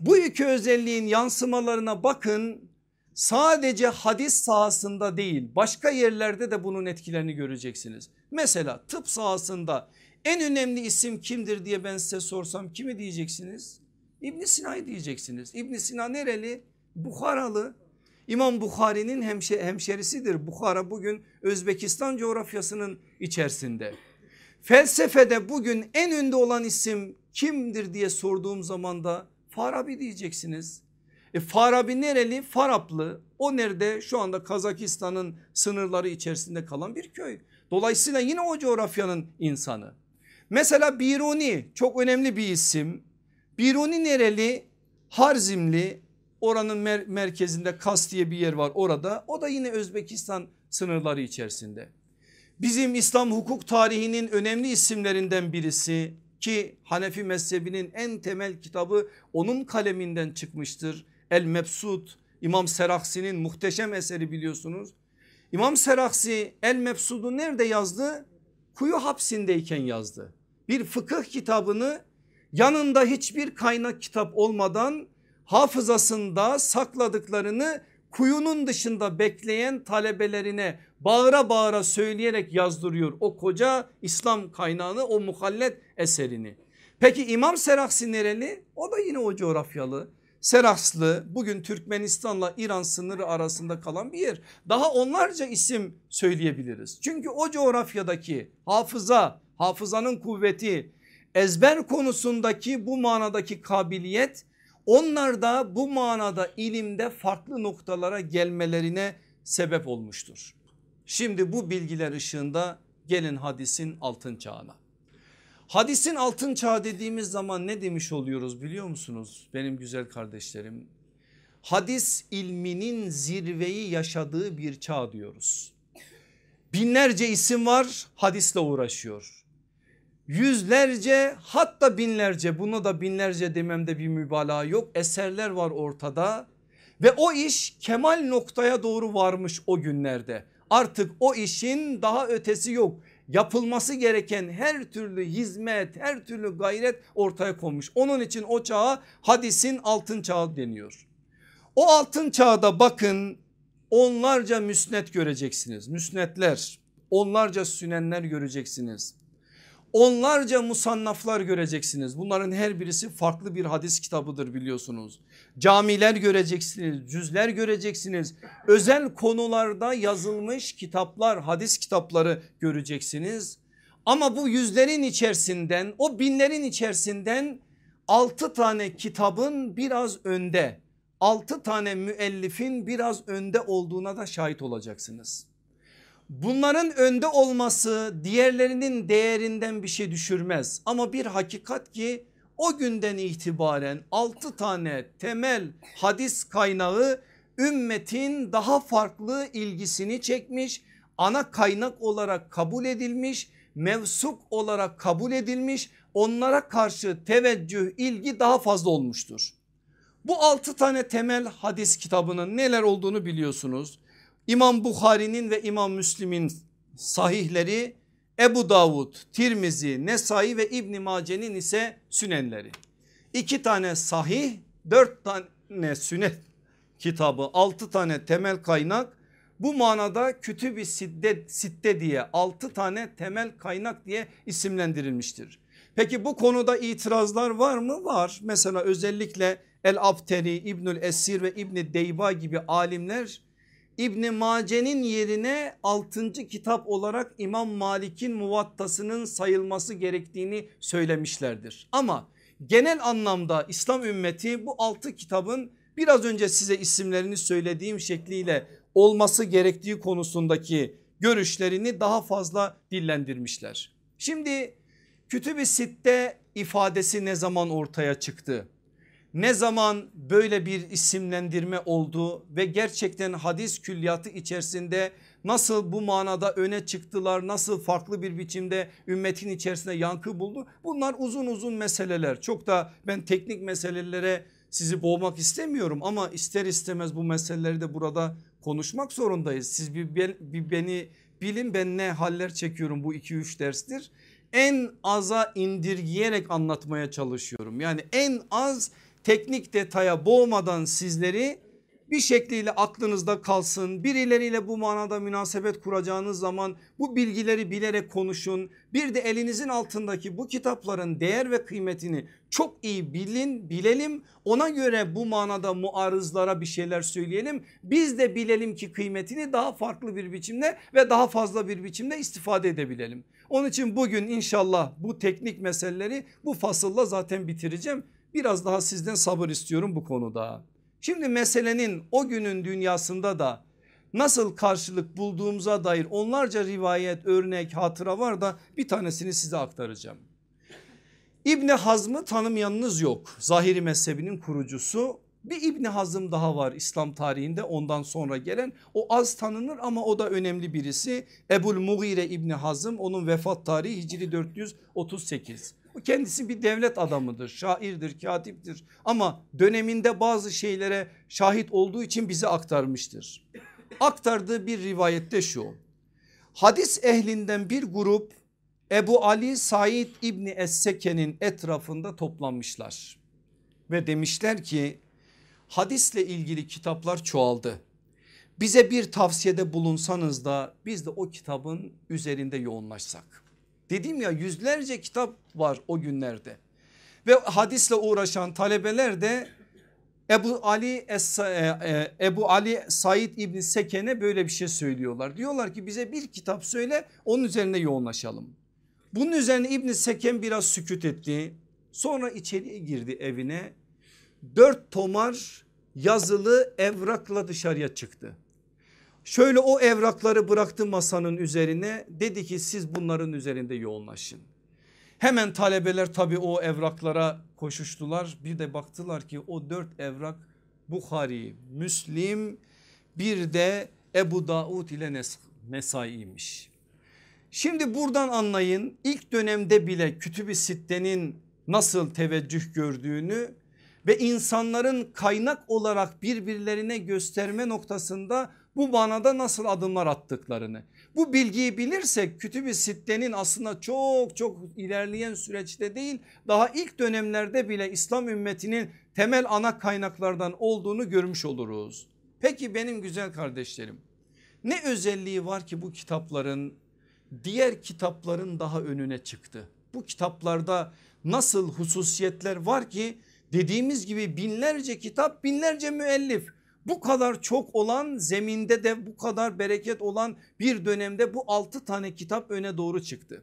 Bu iki özelliğin yansımalarına bakın sadece hadis sahasında değil başka yerlerde de bunun etkilerini göreceksiniz. Mesela tıp sahasında en önemli isim kimdir diye ben size sorsam kimi diyeceksiniz? İbn Sina'yı diyeceksiniz. İbn Sina nereli? Bukharalı. İmam Bukhari'nin hemşe, hemşerisidir. Bukhara bugün Özbekistan coğrafyasının içerisinde. Felsefede bugün en önde olan isim kimdir diye sorduğum zaman da Farabi diyeceksiniz. E Farabi nereli? Faraplı. O nerede? Şu anda Kazakistan'ın sınırları içerisinde kalan bir köy. Dolayısıyla yine o coğrafyanın insanı. Mesela Biruni çok önemli bir isim. Biruni nereli? Harzimli. Oranın mer merkezinde Kas diye bir yer var orada. O da yine Özbekistan sınırları içerisinde. Bizim İslam hukuk tarihinin önemli isimlerinden birisi ki Hanefi mezhebinin en temel kitabı onun kaleminden çıkmıştır. El Mebsut İmam Seraksi'nin muhteşem eseri biliyorsunuz. İmam Seraksi El Mebsud'u nerede yazdı? Kuyu hapsindeyken yazdı. Bir fıkıh kitabını yanında hiçbir kaynak kitap olmadan hafızasında sakladıklarını kuyunun dışında bekleyen talebelerine bağıra bağıra söyleyerek yazdırıyor o koca İslam kaynağını o muhallet eserini. Peki İmam Seraksi nereli? O da yine o coğrafyalı. Serakslı bugün Türkmenistan'la İran sınırı arasında kalan bir yer. Daha onlarca isim söyleyebiliriz. Çünkü o coğrafyadaki hafıza, hafızanın kuvveti, ezber konusundaki bu manadaki kabiliyet onlar da bu manada ilimde farklı noktalara gelmelerine sebep olmuştur. Şimdi bu bilgiler ışığında gelin hadisin altın çağına. Hadisin altın çağı dediğimiz zaman ne demiş oluyoruz biliyor musunuz benim güzel kardeşlerim? Hadis ilminin zirveyi yaşadığı bir çağ diyoruz. Binlerce isim var hadisle uğraşıyor. Yüzlerce hatta binlerce buna da binlerce dememde bir mübalağa yok eserler var ortada ve o iş kemal noktaya doğru varmış o günlerde. Artık o işin daha ötesi yok. Yapılması gereken her türlü hizmet, her türlü gayret ortaya konmuş. Onun için o çağa hadisin altın çağı deniyor. O altın çağda bakın onlarca müsnet göreceksiniz. Müsnetler, onlarca sünenler göreceksiniz. Onlarca musannaflar göreceksiniz. Bunların her birisi farklı bir hadis kitabıdır biliyorsunuz. Camiler göreceksiniz, cüzler göreceksiniz. Özel konularda yazılmış kitaplar, hadis kitapları göreceksiniz. Ama bu yüzlerin içerisinden, o binlerin içerisinden altı tane kitabın biraz önde, altı tane müellifin biraz önde olduğuna da şahit olacaksınız. Bunların önde olması diğerlerinin değerinden bir şey düşürmez ama bir hakikat ki o günden itibaren 6 tane temel hadis kaynağı ümmetin daha farklı ilgisini çekmiş ana kaynak olarak kabul edilmiş mevsuk olarak kabul edilmiş onlara karşı teveccüh ilgi daha fazla olmuştur. Bu 6 tane temel hadis kitabının neler olduğunu biliyorsunuz. İmam Bukhari'nin ve İmam Müslim'in sahihleri Ebu Davud, Tirmizi, Nesai ve İbn Mace'nin ise sünenleri. İki tane sahih, dört tane sünnet kitabı, altı tane temel kaynak. Bu manada kütüb-i sitte, sitte diye altı tane temel kaynak diye isimlendirilmiştir. Peki bu konuda itirazlar var mı? Var. Mesela özellikle El Abteri, İbnül Esir ve İbni Deyba gibi alimler İbni Mace'nin yerine 6. kitap olarak İmam Malik'in muvattasının sayılması gerektiğini söylemişlerdir. Ama genel anlamda İslam ümmeti bu 6 kitabın biraz önce size isimlerini söylediğim şekliyle olması gerektiği konusundaki görüşlerini daha fazla dillendirmişler. Şimdi Kütüb-i Sitte ifadesi ne zaman ortaya çıktı? Ne zaman böyle bir isimlendirme oldu ve gerçekten hadis külliyatı içerisinde nasıl bu manada öne çıktılar nasıl farklı bir biçimde ümmetin içerisinde yankı buldu? Bunlar uzun uzun meseleler. Çok da ben teknik meselelere sizi boğmak istemiyorum ama ister istemez bu meseleleri de burada konuşmak zorundayız. Siz bir, bir beni bilin ben ne haller çekiyorum bu 2-3 derstir. En aza indirgeyerek anlatmaya çalışıyorum. Yani en az teknik detaya boğmadan sizleri bir şekliyle aklınızda kalsın. Birileriyle bu manada münasebet kuracağınız zaman bu bilgileri bilerek konuşun. Bir de elinizin altındaki bu kitapların değer ve kıymetini çok iyi bilin, bilelim. Ona göre bu manada muarızlara bir şeyler söyleyelim. Biz de bilelim ki kıymetini daha farklı bir biçimde ve daha fazla bir biçimde istifade edebilelim. Onun için bugün inşallah bu teknik meseleleri bu fasılla zaten bitireceğim. Biraz daha sizden sabır istiyorum bu konuda. Şimdi meselenin o günün dünyasında da nasıl karşılık bulduğumuza dair onlarca rivayet, örnek, hatıra var da bir tanesini size aktaracağım. İbni Hazm'ı tanımayanınız yok. Zahiri mezhebinin kurucusu. Bir İbni Hazım daha var İslam tarihinde ondan sonra gelen o az tanınır ama o da önemli birisi. Ebul Mugire İbni Hazım onun vefat tarihi Hicri 438. Kendisi bir devlet adamıdır, şairdir, katiptir ama döneminde bazı şeylere şahit olduğu için bize aktarmıştır. Aktardığı bir rivayette şu. Hadis ehlinden bir grup Ebu Ali Said İbni Esseke'nin etrafında toplanmışlar. Ve demişler ki hadisle ilgili kitaplar çoğaldı. Bize bir tavsiyede bulunsanız da biz de o kitabın üzerinde yoğunlaşsak. Dedim ya yüzlerce kitap var o günlerde. Ve hadisle uğraşan talebeler de Ebu Ali Es e, e, Ebu Ali Said İbni Seken'e böyle bir şey söylüyorlar. Diyorlar ki bize bir kitap söyle onun üzerine yoğunlaşalım. Bunun üzerine İbni Seken biraz sükut etti. Sonra içeriye girdi evine. Dört tomar yazılı evrakla dışarıya çıktı. Şöyle o evrakları bıraktı masanın üzerine dedi ki siz bunların üzerinde yoğunlaşın. Hemen talebeler tabi o evraklara koşuştular bir de baktılar ki o dört evrak Bukhari, Müslim bir de Ebu Davud ile Nesai'ymiş. Şimdi buradan anlayın ilk dönemde bile Kütüb-i Sitte'nin nasıl teveccüh gördüğünü ve insanların kaynak olarak birbirlerine gösterme noktasında bu manada nasıl adımlar attıklarını. Bu bilgiyi bilirsek Kütüb-i Sitte'nin aslında çok çok ilerleyen süreçte değil daha ilk dönemlerde bile İslam ümmetinin temel ana kaynaklardan olduğunu görmüş oluruz. Peki benim güzel kardeşlerim ne özelliği var ki bu kitapların diğer kitapların daha önüne çıktı? Bu kitaplarda nasıl hususiyetler var ki dediğimiz gibi binlerce kitap binlerce müellif bu kadar çok olan zeminde de bu kadar bereket olan bir dönemde bu altı tane kitap öne doğru çıktı.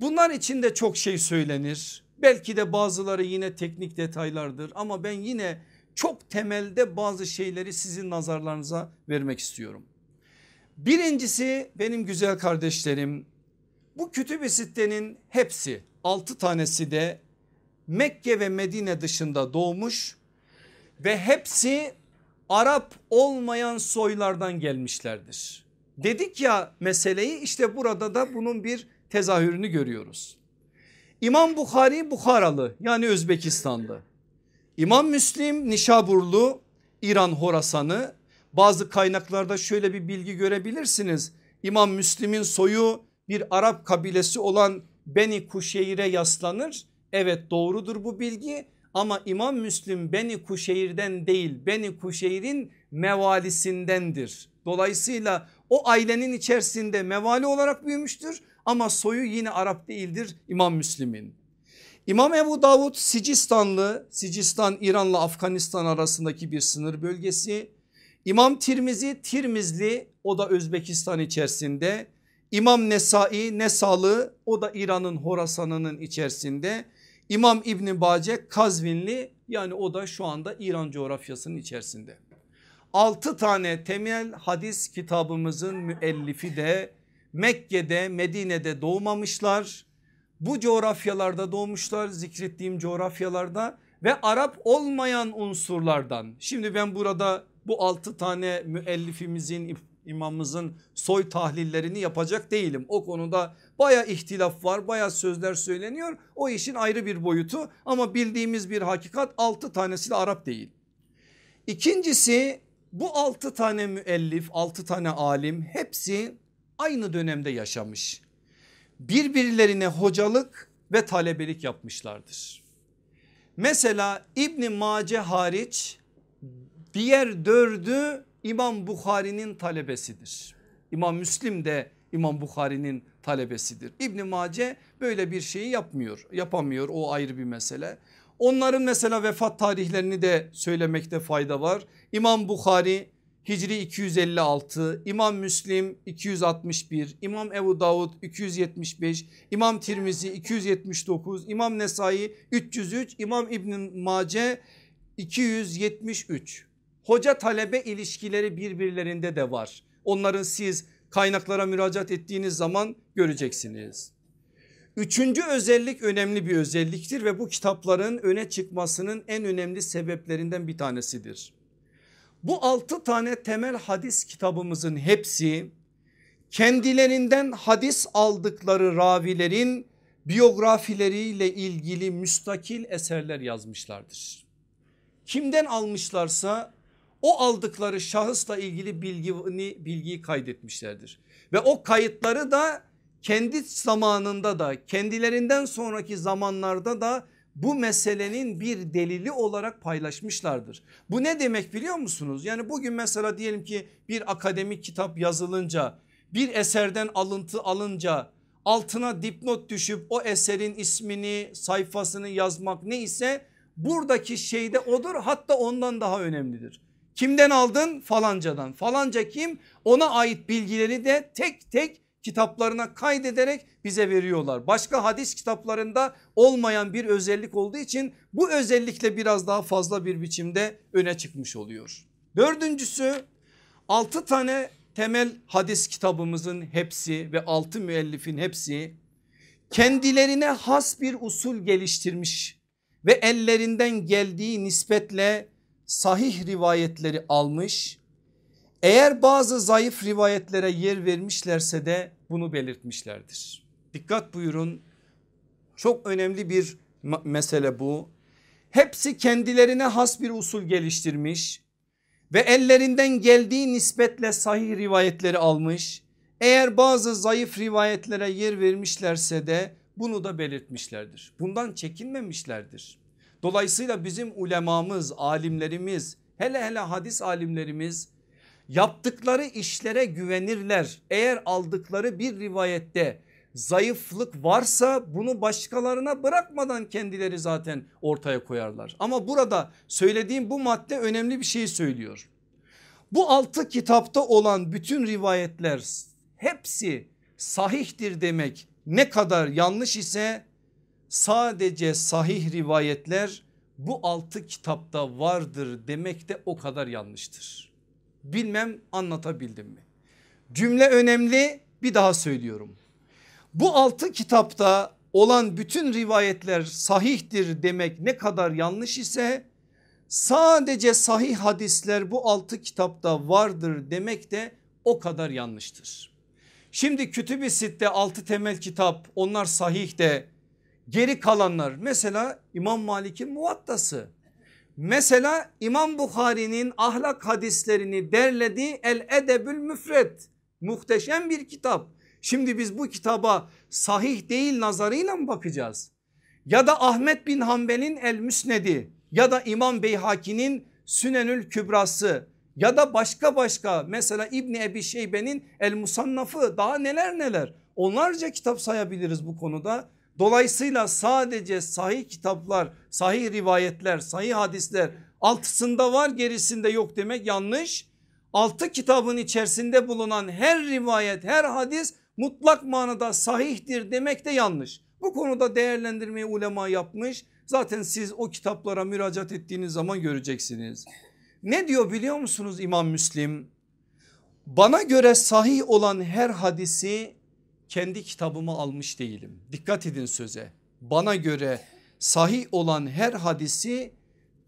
Bunlar için de çok şey söylenir. Belki de bazıları yine teknik detaylardır ama ben yine çok temelde bazı şeyleri sizin nazarlarınıza vermek istiyorum. Birincisi benim güzel kardeşlerim bu kütüb-i sittenin hepsi 6 tanesi de Mekke ve Medine dışında doğmuş ve hepsi Arap olmayan soylardan gelmişlerdir. Dedik ya meseleyi işte burada da bunun bir tezahürünü görüyoruz. İmam Bukhari Bukharalı yani Özbekistanlı. İmam Müslim Nişaburlu İran Horasanı bazı kaynaklarda şöyle bir bilgi görebilirsiniz. İmam Müslim'in soyu bir Arap kabilesi olan Beni Kuşeyr'e yaslanır. Evet doğrudur bu bilgi ama İmam Müslim Beni Kuşeyr'den değil Beni Kuşeyr'in mevalisindendir. Dolayısıyla o ailenin içerisinde mevali olarak büyümüştür ama soyu yine Arap değildir İmam Müslim'in. İmam Ebu Davud Sicistanlı, Sicistan İran'la Afganistan arasındaki bir sınır bölgesi. İmam Tirmizi Tirmizli o da Özbekistan içerisinde. İmam Nesai Nesalı o da İran'ın Horasan'ının içerisinde. İmam İbni Bace Kazvinli yani o da şu anda İran coğrafyasının içerisinde. 6 tane temel hadis kitabımızın müellifi de Mekke'de Medine'de doğmamışlar. Bu coğrafyalarda doğmuşlar zikrettiğim coğrafyalarda ve Arap olmayan unsurlardan. Şimdi ben burada bu 6 tane müellifimizin imamımızın soy tahlillerini yapacak değilim. O konuda baya ihtilaf var baya sözler söyleniyor o işin ayrı bir boyutu ama bildiğimiz bir hakikat 6 tanesi de Arap değil. İkincisi bu 6 tane müellif 6 tane alim hepsi aynı dönemde yaşamış. Birbirlerine hocalık ve talebelik yapmışlardır. Mesela İbni Mace hariç diğer dördü İmam Bukhari'nin talebesidir. İmam Müslim de İmam Bukhari'nin talebesidir. İbni Mace böyle bir şeyi yapmıyor yapamıyor o ayrı bir mesele. Onların mesela vefat tarihlerini de söylemekte fayda var. İmam Bukhari Hicri 256, İmam Müslim 261, İmam Ebu Davud 275, İmam Tirmizi 279, İmam Nesai 303, İmam İbn Mace 273. Hoca talebe ilişkileri birbirlerinde de var. Onların siz kaynaklara müracaat ettiğiniz zaman göreceksiniz. Üçüncü özellik önemli bir özelliktir ve bu kitapların öne çıkmasının en önemli sebeplerinden bir tanesidir. Bu altı tane temel hadis kitabımızın hepsi kendilerinden hadis aldıkları ravilerin biyografileriyle ilgili müstakil eserler yazmışlardır. Kimden almışlarsa o aldıkları şahısla ilgili bilgini, bilgiyi kaydetmişlerdir. Ve o kayıtları da kendi zamanında da kendilerinden sonraki zamanlarda da bu meselenin bir delili olarak paylaşmışlardır. Bu ne demek biliyor musunuz? Yani bugün mesela diyelim ki bir akademik kitap yazılınca bir eserden alıntı alınca altına dipnot düşüp o eserin ismini sayfasını yazmak neyse buradaki şey de odur hatta ondan daha önemlidir. Kimden aldın? Falancadan. Falanca kim? Ona ait bilgileri de tek tek kitaplarına kaydederek bize veriyorlar. Başka hadis kitaplarında olmayan bir özellik olduğu için bu özellikle biraz daha fazla bir biçimde öne çıkmış oluyor. Dördüncüsü 6 tane temel hadis kitabımızın hepsi ve 6 müellifin hepsi kendilerine has bir usul geliştirmiş ve ellerinden geldiği nispetle sahih rivayetleri almış. Eğer bazı zayıf rivayetlere yer vermişlerse de bunu belirtmişlerdir. Dikkat buyurun çok önemli bir mesele bu. Hepsi kendilerine has bir usul geliştirmiş ve ellerinden geldiği nispetle sahih rivayetleri almış. Eğer bazı zayıf rivayetlere yer vermişlerse de bunu da belirtmişlerdir. Bundan çekinmemişlerdir. Dolayısıyla bizim ulemamız, alimlerimiz, hele hele hadis alimlerimiz yaptıkları işlere güvenirler. Eğer aldıkları bir rivayette zayıflık varsa bunu başkalarına bırakmadan kendileri zaten ortaya koyarlar. Ama burada söylediğim bu madde önemli bir şey söylüyor. Bu altı kitapta olan bütün rivayetler hepsi sahihtir demek ne kadar yanlış ise sadece sahih rivayetler bu altı kitapta vardır demek de o kadar yanlıştır. Bilmem anlatabildim mi? Cümle önemli bir daha söylüyorum. Bu altı kitapta olan bütün rivayetler sahihtir demek ne kadar yanlış ise sadece sahih hadisler bu altı kitapta vardır demek de o kadar yanlıştır. Şimdi Kütüb-i Sitte altı temel kitap onlar sahih de geri kalanlar mesela İmam Malik'in muvattası. Mesela İmam Bukhari'nin ahlak hadislerini derlediği El Edebül Müfred muhteşem bir kitap. Şimdi biz bu kitaba sahih değil nazarıyla mı bakacağız? Ya da Ahmet bin Hanbel'in El Müsnedi ya da İmam Beyhaki'nin Sünenül Kübrası ya da başka başka mesela İbni Ebi Şeybe'nin El Musannafı daha neler neler onlarca kitap sayabiliriz bu konuda. Dolayısıyla sadece sahih kitaplar, sahih rivayetler, sahih hadisler altısında var gerisinde yok demek yanlış. Altı kitabın içerisinde bulunan her rivayet, her hadis mutlak manada sahihtir demek de yanlış. Bu konuda değerlendirmeyi ulema yapmış. Zaten siz o kitaplara müracaat ettiğiniz zaman göreceksiniz. Ne diyor biliyor musunuz İmam Müslim? Bana göre sahih olan her hadisi kendi kitabıma almış değilim. Dikkat edin söze. Bana göre sahih olan her hadisi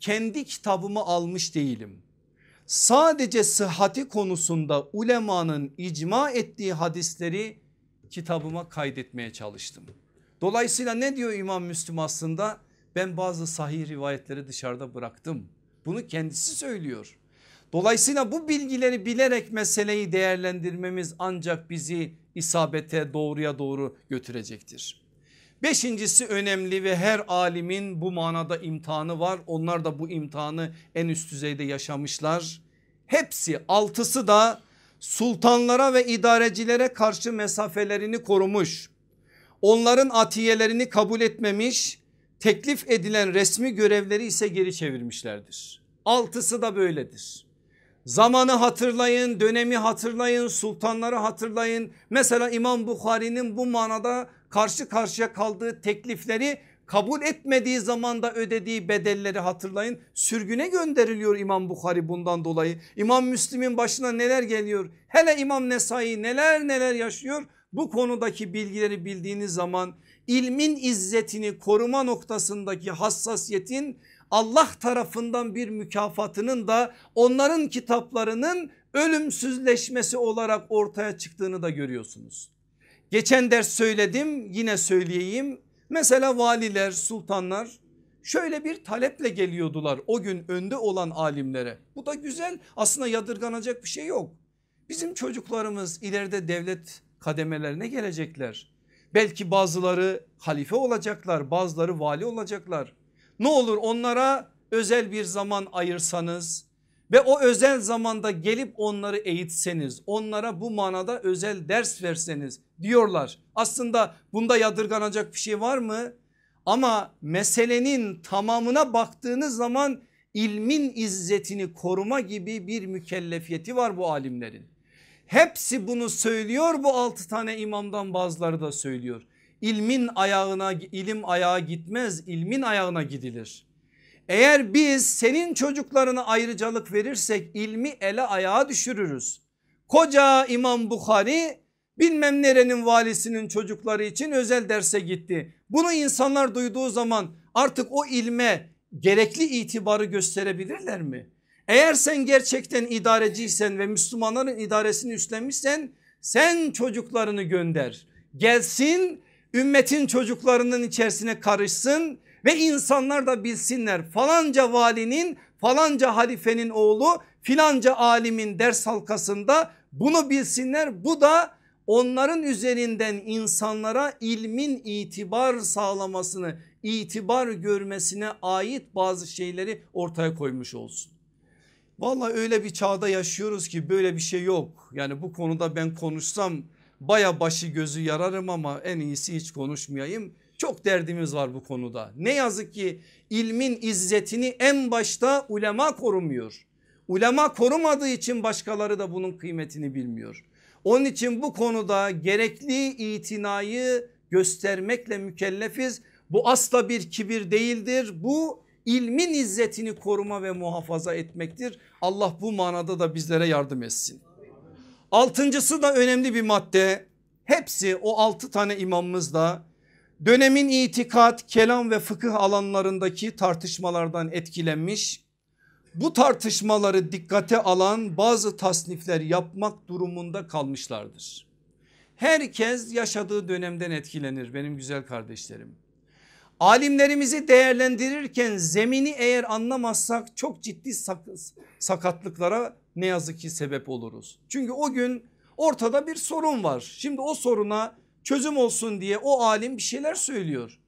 kendi kitabıma almış değilim. Sadece sıhhati konusunda ulemanın icma ettiği hadisleri kitabıma kaydetmeye çalıştım. Dolayısıyla ne diyor İmam Müslim aslında? Ben bazı sahih rivayetleri dışarıda bıraktım. Bunu kendisi söylüyor. Dolayısıyla bu bilgileri bilerek meseleyi değerlendirmemiz ancak bizi isabete doğruya doğru götürecektir. Beşincisi önemli ve her alimin bu manada imtihanı var. Onlar da bu imtihanı en üst düzeyde yaşamışlar. Hepsi altısı da sultanlara ve idarecilere karşı mesafelerini korumuş. Onların atiyelerini kabul etmemiş, teklif edilen resmi görevleri ise geri çevirmişlerdir. Altısı da böyledir. Zamanı hatırlayın, dönemi hatırlayın, sultanları hatırlayın. Mesela İmam Bukhari'nin bu manada karşı karşıya kaldığı teklifleri kabul etmediği zaman da ödediği bedelleri hatırlayın. Sürgüne gönderiliyor İmam Bukhari bundan dolayı. İmam Müslim'in başına neler geliyor? Hele İmam Nesai neler neler yaşıyor? Bu konudaki bilgileri bildiğiniz zaman ilmin izzetini koruma noktasındaki hassasiyetin Allah tarafından bir mükafatının da onların kitaplarının ölümsüzleşmesi olarak ortaya çıktığını da görüyorsunuz. Geçen ders söyledim yine söyleyeyim. Mesela valiler, sultanlar şöyle bir taleple geliyordular o gün önde olan alimlere. Bu da güzel aslında yadırganacak bir şey yok. Bizim çocuklarımız ileride devlet kademelerine gelecekler. Belki bazıları halife olacaklar bazıları vali olacaklar. Ne olur onlara özel bir zaman ayırsanız ve o özel zamanda gelip onları eğitseniz onlara bu manada özel ders verseniz diyorlar. Aslında bunda yadırganacak bir şey var mı? Ama meselenin tamamına baktığınız zaman ilmin izzetini koruma gibi bir mükellefiyeti var bu alimlerin. Hepsi bunu söylüyor bu altı tane imamdan bazıları da söylüyor. İlmin ayağına ilim ayağa gitmez ilmin ayağına gidilir. Eğer biz senin çocuklarına ayrıcalık verirsek ilmi ele ayağa düşürürüz. Koca İmam Bukhari bilmem nerenin valisinin çocukları için özel derse gitti. Bunu insanlar duyduğu zaman artık o ilme gerekli itibarı gösterebilirler mi? Eğer sen gerçekten idareciysen ve Müslümanların idaresini üstlenmişsen sen çocuklarını gönder. Gelsin ümmetin çocuklarının içerisine karışsın ve insanlar da bilsinler falanca valinin falanca halifenin oğlu filanca alimin ders halkasında bunu bilsinler. Bu da onların üzerinden insanlara ilmin itibar sağlamasını, itibar görmesine ait bazı şeyleri ortaya koymuş olsun. Vallahi öyle bir çağda yaşıyoruz ki böyle bir şey yok. Yani bu konuda ben konuşsam baya başı gözü yararım ama en iyisi hiç konuşmayayım. Çok derdimiz var bu konuda. Ne yazık ki ilmin izzetini en başta ulema korumuyor. Ulema korumadığı için başkaları da bunun kıymetini bilmiyor. Onun için bu konuda gerekli itinayı göstermekle mükellefiz. Bu asla bir kibir değildir. Bu ilmin izzetini koruma ve muhafaza etmektir. Allah bu manada da bizlere yardım etsin. Altıncısı da önemli bir madde. Hepsi o altı tane imamımız da dönemin itikat, kelam ve fıkıh alanlarındaki tartışmalardan etkilenmiş. Bu tartışmaları dikkate alan bazı tasnifler yapmak durumunda kalmışlardır. Herkes yaşadığı dönemden etkilenir benim güzel kardeşlerim. Alimlerimizi değerlendirirken zemini eğer anlamazsak çok ciddi sakatlıklara ne yazık ki sebep oluruz. Çünkü o gün ortada bir sorun var. Şimdi o soruna çözüm olsun diye o alim bir şeyler söylüyor.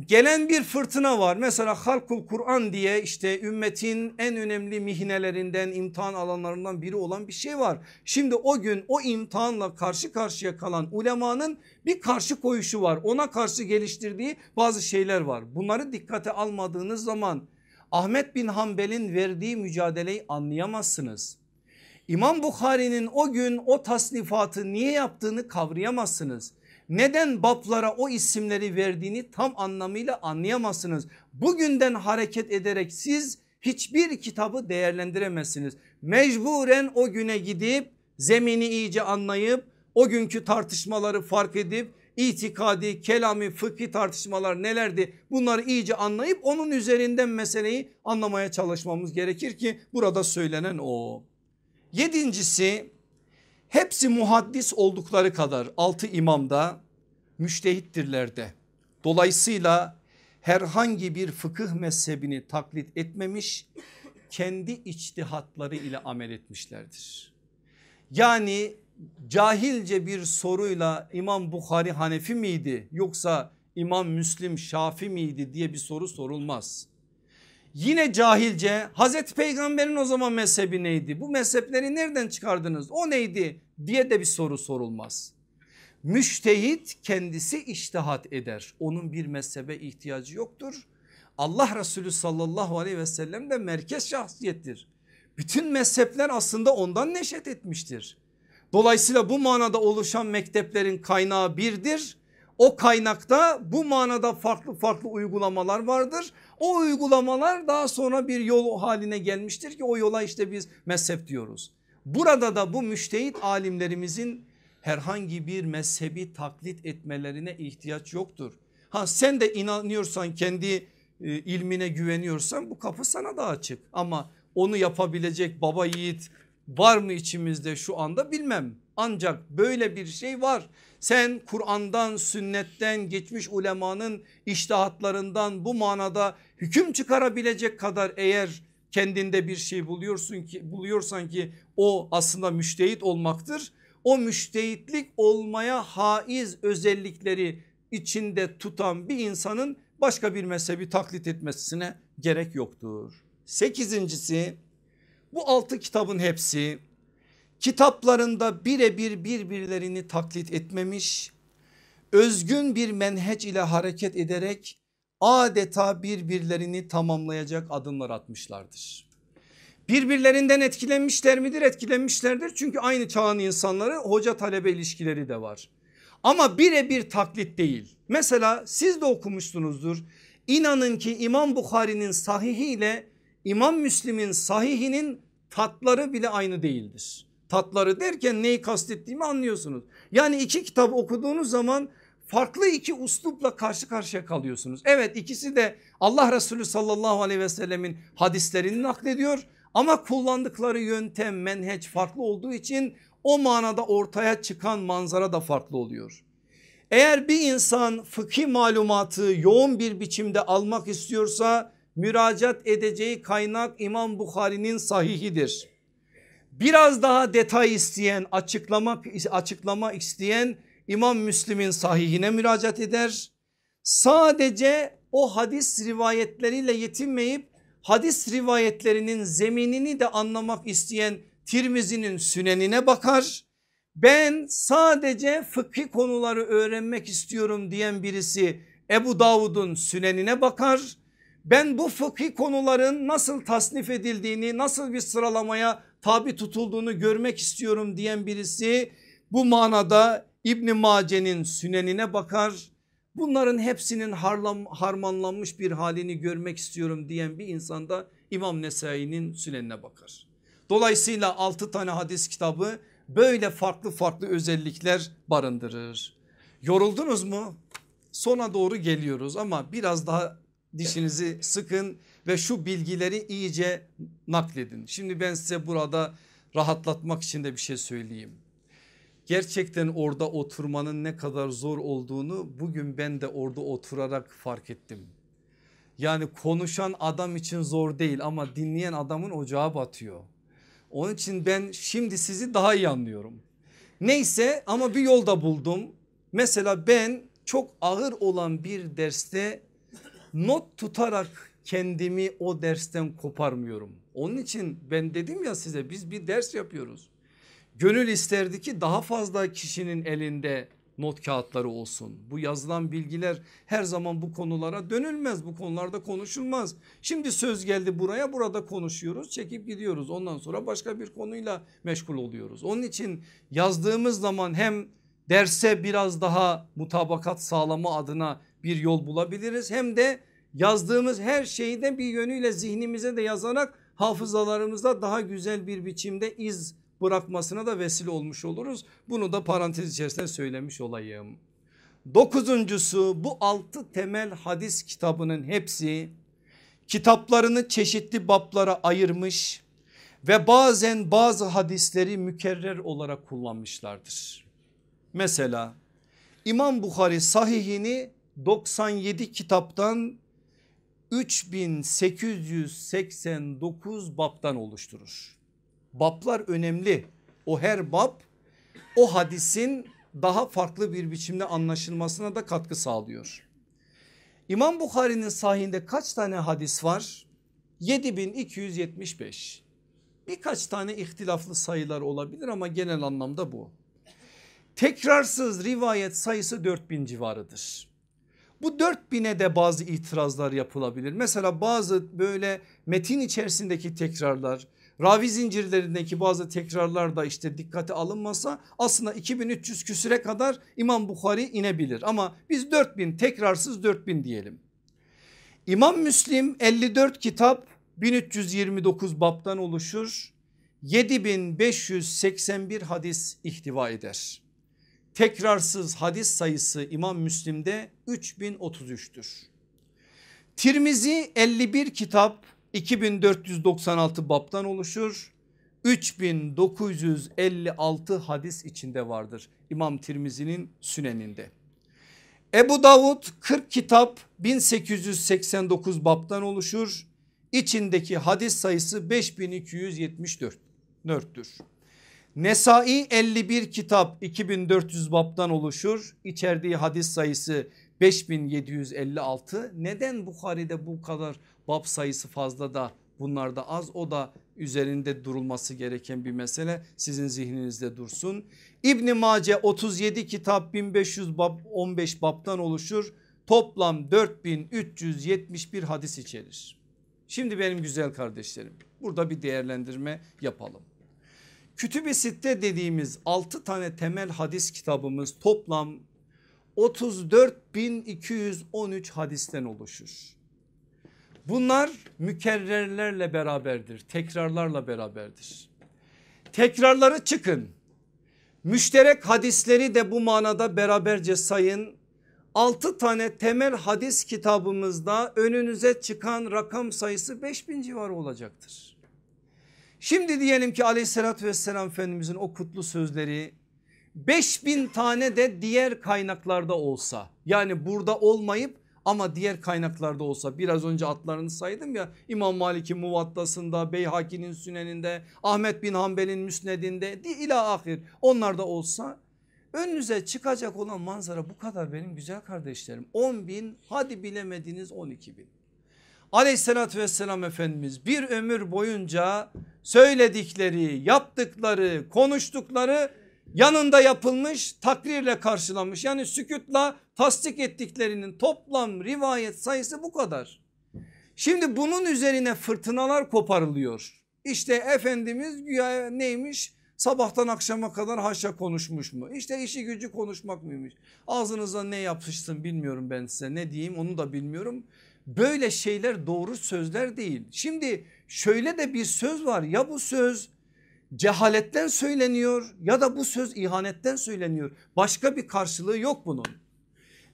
Gelen bir fırtına var mesela Halkul Kur'an diye işte ümmetin en önemli mihnelerinden imtihan alanlarından biri olan bir şey var. Şimdi o gün o imtihanla karşı karşıya kalan ulemanın bir karşı koyuşu var ona karşı geliştirdiği bazı şeyler var. Bunları dikkate almadığınız zaman Ahmet bin Hanbel'in verdiği mücadeleyi anlayamazsınız. İmam Bukhari'nin o gün o tasnifatı niye yaptığını kavrayamazsınız. Neden bablara o isimleri verdiğini tam anlamıyla anlayamazsınız. Bugünden hareket ederek siz hiçbir kitabı değerlendiremezsiniz. Mecburen o güne gidip zemini iyice anlayıp o günkü tartışmaları fark edip itikadi, kelami, fıkhi tartışmalar nelerdi bunları iyice anlayıp onun üzerinden meseleyi anlamaya çalışmamız gerekir ki burada söylenen o. Yedincisi hepsi muhaddis oldukları kadar altı imamda müştehittirler de. Dolayısıyla herhangi bir fıkıh mezhebini taklit etmemiş kendi içtihatları ile amel etmişlerdir. Yani cahilce bir soruyla İmam Bukhari Hanefi miydi yoksa İmam Müslim Şafi miydi diye bir soru sorulmaz. Yine cahilce Hazreti Peygamber'in o zaman mezhebi neydi? Bu mezhepleri nereden çıkardınız? O neydi diye de bir soru sorulmaz. Müştehit kendisi iştihat eder. Onun bir mezhebe ihtiyacı yoktur. Allah Resulü sallallahu aleyhi ve sellem de merkez şahsiyettir. Bütün mezhepler aslında ondan neşet etmiştir. Dolayısıyla bu manada oluşan mekteplerin kaynağı birdir. O kaynakta bu manada farklı farklı uygulamalar vardır. O uygulamalar daha sonra bir yol haline gelmiştir ki o yola işte biz mezhep diyoruz. Burada da bu müştehit alimlerimizin herhangi bir mezhebi taklit etmelerine ihtiyaç yoktur. Ha sen de inanıyorsan kendi e, ilmine güveniyorsan bu kapı sana da açık ama onu yapabilecek baba yiğit var mı içimizde şu anda bilmem. Ancak böyle bir şey var. Sen Kur'an'dan sünnetten geçmiş ulemanın iştihatlarından bu manada hüküm çıkarabilecek kadar eğer kendinde bir şey buluyorsun ki buluyorsan ki o aslında müştehit olmaktır. O müştehitlik olmaya haiz özellikleri içinde tutan bir insanın başka bir mezhebi taklit etmesine gerek yoktur. Sekizincisi bu altı kitabın hepsi kitaplarında birebir birbirlerini taklit etmemiş, özgün bir menheç ile hareket ederek adeta birbirlerini tamamlayacak adımlar atmışlardır. Birbirlerinden etkilenmişler midir? Etkilenmişlerdir. Çünkü aynı çağın insanları hoca talebe ilişkileri de var. Ama birebir taklit değil. Mesela siz de okumuşsunuzdur. İnanın ki İmam Bukhari'nin sahihi ile İmam Müslim'in sahihinin tatları bile aynı değildir. Tatları derken neyi kastettiğimi anlıyorsunuz. Yani iki kitap okuduğunuz zaman farklı iki uslupla karşı karşıya kalıyorsunuz. Evet ikisi de Allah Resulü sallallahu aleyhi ve sellemin hadislerini naklediyor. Ama kullandıkları yöntem menheç farklı olduğu için o manada ortaya çıkan manzara da farklı oluyor. Eğer bir insan fıkhi malumatı yoğun bir biçimde almak istiyorsa müracaat edeceği kaynak İmam Bukhari'nin sahihidir. Biraz daha detay isteyen açıklama, açıklama isteyen İmam Müslim'in sahihine müracaat eder. Sadece o hadis rivayetleriyle yetinmeyip hadis rivayetlerinin zeminini de anlamak isteyen Tirmizi'nin sünenine bakar. Ben sadece fıkhi konuları öğrenmek istiyorum diyen birisi Ebu Davud'un sünenine bakar. Ben bu fıkhi konuların nasıl tasnif edildiğini nasıl bir sıralamaya tabi tutulduğunu görmek istiyorum diyen birisi bu manada İbn Mace'nin sünenine bakar. Bunların hepsinin harlam, harmanlanmış bir halini görmek istiyorum diyen bir insanda İmam Nesai'nin sünenine bakar. Dolayısıyla 6 tane hadis kitabı böyle farklı farklı özellikler barındırır. Yoruldunuz mu? Sona doğru geliyoruz ama biraz daha dişinizi sıkın ve şu bilgileri iyice nakledin. Şimdi ben size burada rahatlatmak için de bir şey söyleyeyim. Gerçekten orada oturmanın ne kadar zor olduğunu bugün ben de orada oturarak fark ettim. Yani konuşan adam için zor değil ama dinleyen adamın ocağı batıyor. Onun için ben şimdi sizi daha iyi anlıyorum. Neyse ama bir yolda buldum. Mesela ben çok ağır olan bir derste not tutarak kendimi o dersten koparmıyorum. Onun için ben dedim ya size biz bir ders yapıyoruz. Gönül isterdi ki daha fazla kişinin elinde not kağıtları olsun. Bu yazılan bilgiler her zaman bu konulara dönülmez. Bu konularda konuşulmaz. Şimdi söz geldi buraya burada konuşuyoruz çekip gidiyoruz. Ondan sonra başka bir konuyla meşgul oluyoruz. Onun için yazdığımız zaman hem derse biraz daha mutabakat sağlama adına bir yol bulabiliriz. Hem de yazdığımız her şeyi de bir yönüyle zihnimize de yazarak hafızalarımızda daha güzel bir biçimde iz bırakmasına da vesile olmuş oluruz. Bunu da parantez içerisinde söylemiş olayım. Dokuzuncusu bu altı temel hadis kitabının hepsi kitaplarını çeşitli bablara ayırmış ve bazen bazı hadisleri mükerrer olarak kullanmışlardır. Mesela İmam Bukhari sahihini 97 kitaptan 3889 baptan oluşturur. Bablar önemli. O her bab o hadisin daha farklı bir biçimde anlaşılmasına da katkı sağlıyor. İmam Bukhari'nin sahinde kaç tane hadis var? 7275. Birkaç tane ihtilaflı sayılar olabilir ama genel anlamda bu. Tekrarsız rivayet sayısı 4000 civarıdır. Bu 4000'e de bazı itirazlar yapılabilir. Mesela bazı böyle metin içerisindeki tekrarlar ravi zincirlerindeki bazı tekrarlar da işte dikkate alınmasa aslında 2300 küsüre kadar İmam Bukhari inebilir. Ama biz 4000 tekrarsız 4000 diyelim. İmam Müslim 54 kitap 1329 baptan oluşur. 7581 hadis ihtiva eder. Tekrarsız hadis sayısı İmam Müslim'de 3033'tür. Tirmizi 51 kitap 2496 baptan oluşur. 3956 hadis içinde vardır İmam Tirmizi'nin süneninde. Ebu Davud 40 kitap 1889 baptan oluşur. İçindeki hadis sayısı 5274'tür. Nesai 51 kitap 2400 baptan oluşur. İçerdiği hadis sayısı 5756. Neden Bukhari'de bu kadar bab sayısı fazla da bunlarda az o da üzerinde durulması gereken bir mesele sizin zihninizde dursun. İbn Mace 37 kitap 1500 bab 15 babtan oluşur. Toplam 4371 hadis içerir. Şimdi benim güzel kardeşlerim burada bir değerlendirme yapalım. Kütüb-i Sitte dediğimiz 6 tane temel hadis kitabımız toplam 34.213 hadisten oluşur. Bunlar mükerrerlerle beraberdir. Tekrarlarla beraberdir. Tekrarları çıkın. Müşterek hadisleri de bu manada beraberce sayın. 6 tane temel hadis kitabımızda önünüze çıkan rakam sayısı 5000 civarı olacaktır. Şimdi diyelim ki aleyhissalatü vesselam Efendimizin o kutlu sözleri 5000 tane de diğer kaynaklarda olsa yani burada olmayıp Ama diğer kaynaklarda olsa biraz önce atlarını saydım ya İmam Malik'in Muvattasında, Beyhaki'nin Süneninde, Ahmet bin Hanbel'in Müsnedinde ila ahir onlarda olsa önünüze çıkacak olan manzara bu kadar benim güzel kardeşlerim. 10 bin hadi bilemediniz 12 bin. Aleyhissalatü vesselam Efendimiz bir ömür boyunca söyledikleri, yaptıkları, konuştukları yanında yapılmış takrirle karşılanmış. Yani sükutla tasdik ettiklerinin toplam rivayet sayısı bu kadar. Şimdi bunun üzerine fırtınalar koparılıyor. İşte Efendimiz güya neymiş? Sabahtan akşama kadar haşa konuşmuş mu? İşte işi gücü konuşmak mıymış? Ağzınıza ne yapışsın bilmiyorum ben size ne diyeyim onu da bilmiyorum. Böyle şeyler doğru sözler değil. Şimdi şöyle de bir söz var ya bu söz cehaletten söyleniyor ya da bu söz ihanetten söyleniyor. Başka bir karşılığı yok bunun.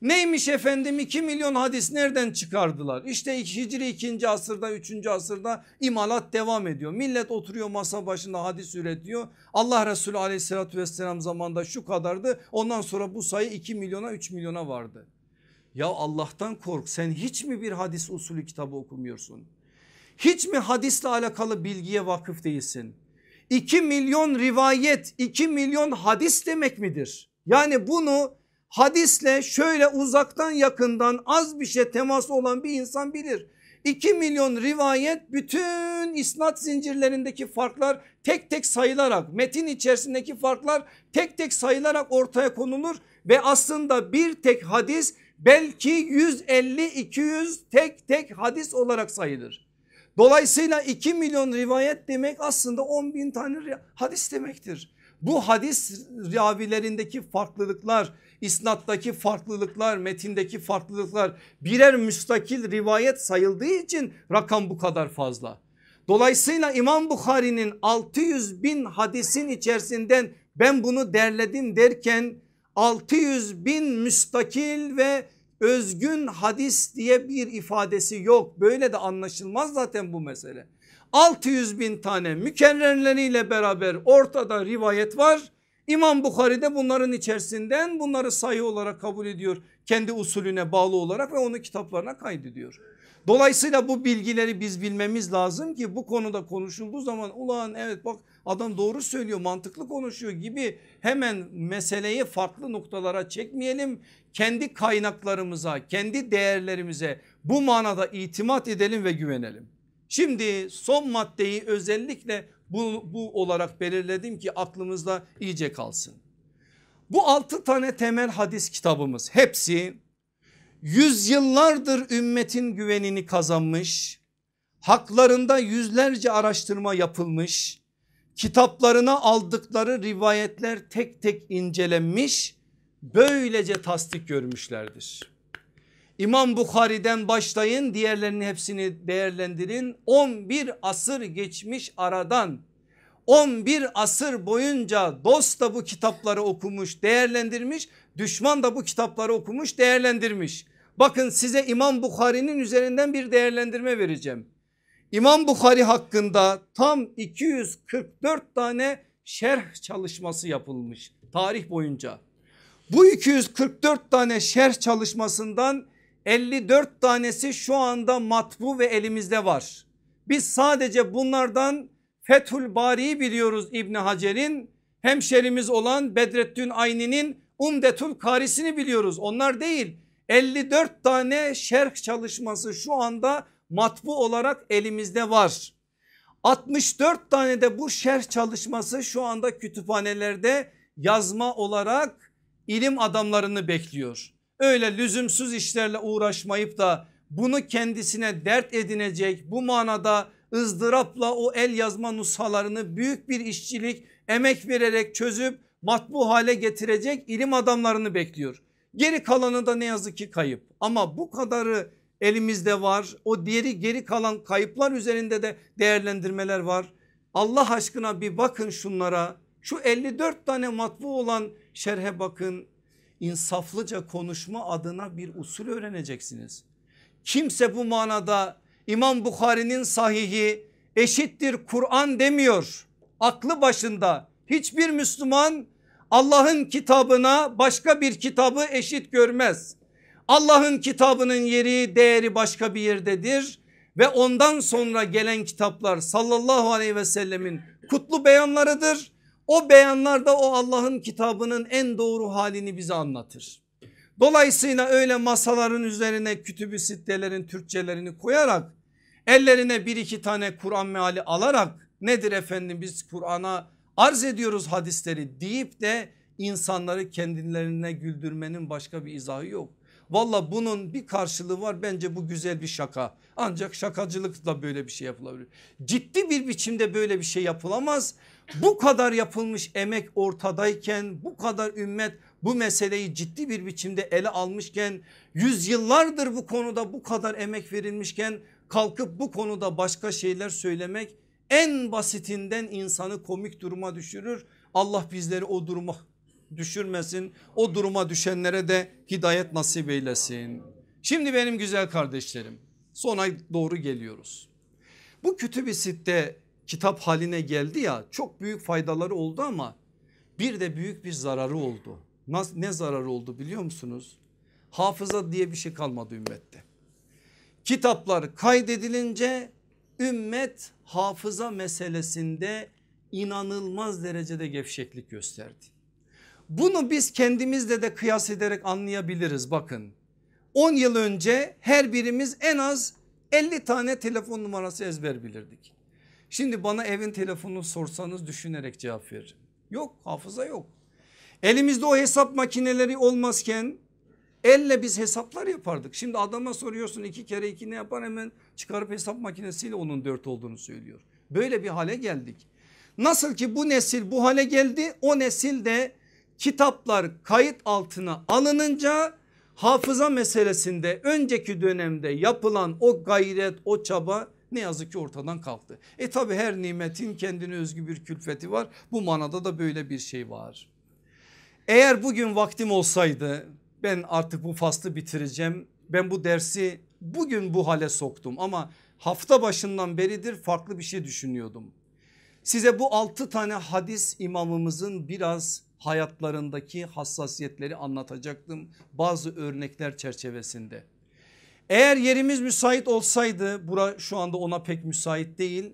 Neymiş efendim 2 milyon hadis nereden çıkardılar? İşte Hicri 2. asırda 3. asırda imalat devam ediyor. Millet oturuyor masa başında hadis üretiyor. Allah Resulü aleyhissalatü vesselam zamanında şu kadardı. Ondan sonra bu sayı 2 milyona 3 milyona vardı. Ya Allah'tan kork sen hiç mi bir hadis usulü kitabı okumuyorsun? Hiç mi hadisle alakalı bilgiye vakıf değilsin? 2 milyon rivayet 2 milyon hadis demek midir? Yani bunu hadisle şöyle uzaktan yakından az bir şey teması olan bir insan bilir. 2 milyon rivayet bütün isnat zincirlerindeki farklar tek tek sayılarak metin içerisindeki farklar tek tek sayılarak ortaya konulur ve aslında bir tek hadis belki 150-200 tek tek hadis olarak sayılır. Dolayısıyla 2 milyon rivayet demek aslında 10 bin tane hadis demektir. Bu hadis ravilerindeki farklılıklar, isnattaki farklılıklar, metindeki farklılıklar birer müstakil rivayet sayıldığı için rakam bu kadar fazla. Dolayısıyla İmam Bukhari'nin 600 bin hadisin içerisinden ben bunu derledim derken 600 bin müstakil ve özgün hadis diye bir ifadesi yok. Böyle de anlaşılmaz zaten bu mesele. 600 bin tane mükerrerleriyle beraber ortada rivayet var. İmam Bukhari de bunların içerisinden bunları sayı olarak kabul ediyor. Kendi usulüne bağlı olarak ve onu kitaplarına kaydediyor. Dolayısıyla bu bilgileri biz bilmemiz lazım ki bu konuda konuşulduğu zaman ulan evet bak adam doğru söylüyor mantıklı konuşuyor gibi hemen meseleyi farklı noktalara çekmeyelim. Kendi kaynaklarımıza kendi değerlerimize bu manada itimat edelim ve güvenelim. Şimdi son maddeyi özellikle bu, bu olarak belirledim ki aklımızda iyice kalsın. Bu altı tane temel hadis kitabımız hepsi yüzyıllardır ümmetin güvenini kazanmış, haklarında yüzlerce araştırma yapılmış, kitaplarına aldıkları rivayetler tek tek incelenmiş, böylece tasdik görmüşlerdir. İmam Bukhari'den başlayın diğerlerinin hepsini değerlendirin. 11 asır geçmiş aradan 11 asır boyunca dost da bu kitapları okumuş değerlendirmiş düşman da bu kitapları okumuş değerlendirmiş. Bakın size İmam Bukhari'nin üzerinden bir değerlendirme vereceğim. İmam Bukhari hakkında tam 244 tane şerh çalışması yapılmış tarih boyunca. Bu 244 tane şerh çalışmasından 54 tanesi şu anda matbu ve elimizde var. Biz sadece bunlardan Fethül Bari'yi biliyoruz İbn Hacer'in hemşerimiz olan Bedreddin Ayni'nin Umdetül Karisini biliyoruz onlar değil 54 tane şerh çalışması şu anda matbu olarak elimizde var. 64 tane de bu şerh çalışması şu anda kütüphanelerde yazma olarak ilim adamlarını bekliyor. Öyle lüzumsuz işlerle uğraşmayıp da bunu kendisine dert edinecek bu manada ızdırapla o el yazma nushalarını büyük bir işçilik emek vererek çözüp matbu hale getirecek ilim adamlarını bekliyor. Geri kalanı da ne yazık ki kayıp ama bu kadarı elimizde var. O diğeri geri kalan kayıplar üzerinde de değerlendirmeler var. Allah aşkına bir bakın şunlara şu 54 tane matbu olan şerhe bakın insaflıca konuşma adına bir usul öğreneceksiniz. Kimse bu manada İmam Bukhari'nin sahihi eşittir Kur'an demiyor. Aklı başında hiçbir Müslüman Allah'ın kitabına başka bir kitabı eşit görmez. Allah'ın kitabının yeri değeri başka bir yerdedir ve ondan sonra gelen kitaplar sallallahu aleyhi ve sellemin kutlu beyanlarıdır. O beyanlarda o Allah'ın kitabının en doğru halini bize anlatır. Dolayısıyla öyle masaların üzerine kütübü sittelerin Türkçelerini koyarak ellerine bir iki tane Kur'an meali alarak nedir efendim biz Kur'an'a arz ediyoruz hadisleri deyip de insanları kendilerine güldürmenin başka bir izahı yok. Valla bunun bir karşılığı var bence bu güzel bir şaka ancak şakacılıkla böyle bir şey yapılabilir. Ciddi bir biçimde böyle bir şey yapılamaz. Bu kadar yapılmış emek ortadayken bu kadar ümmet bu meseleyi ciddi bir biçimde ele almışken yüzyıllardır bu konuda bu kadar emek verilmişken kalkıp bu konuda başka şeyler söylemek en basitinden insanı komik duruma düşürür. Allah bizleri o duruma düşürmesin. O duruma düşenlere de hidayet nasip eylesin. Şimdi benim güzel kardeşlerim sona doğru geliyoruz. Bu kütüb-i sitte kitap haline geldi ya çok büyük faydaları oldu ama bir de büyük bir zararı oldu. Ne zararı oldu biliyor musunuz? Hafıza diye bir şey kalmadı ümmette. Kitaplar kaydedilince ümmet hafıza meselesinde inanılmaz derecede gevşeklik gösterdi. Bunu biz kendimizle de kıyas ederek anlayabiliriz bakın. 10 yıl önce her birimiz en az 50 tane telefon numarası ezber bilirdik. Şimdi bana evin telefonunu sorsanız düşünerek cevap veririm. Yok hafıza yok. Elimizde o hesap makineleri olmazken elle biz hesaplar yapardık. Şimdi adama soruyorsun iki kere iki ne yapar hemen çıkarıp hesap makinesiyle onun dört olduğunu söylüyor. Böyle bir hale geldik. Nasıl ki bu nesil bu hale geldi o nesil de kitaplar kayıt altına alınınca hafıza meselesinde önceki dönemde yapılan o gayret o çaba ne yazık ki ortadan kalktı. E tabi her nimetin kendine özgü bir külfeti var bu manada da böyle bir şey var. Eğer bugün vaktim olsaydı ben artık bu faslı bitireceğim. Ben bu dersi bugün bu hale soktum ama hafta başından beridir farklı bir şey düşünüyordum. Size bu altı tane hadis imamımızın biraz hayatlarındaki hassasiyetleri anlatacaktım bazı örnekler çerçevesinde. Eğer yerimiz müsait olsaydı bura şu anda ona pek müsait değil.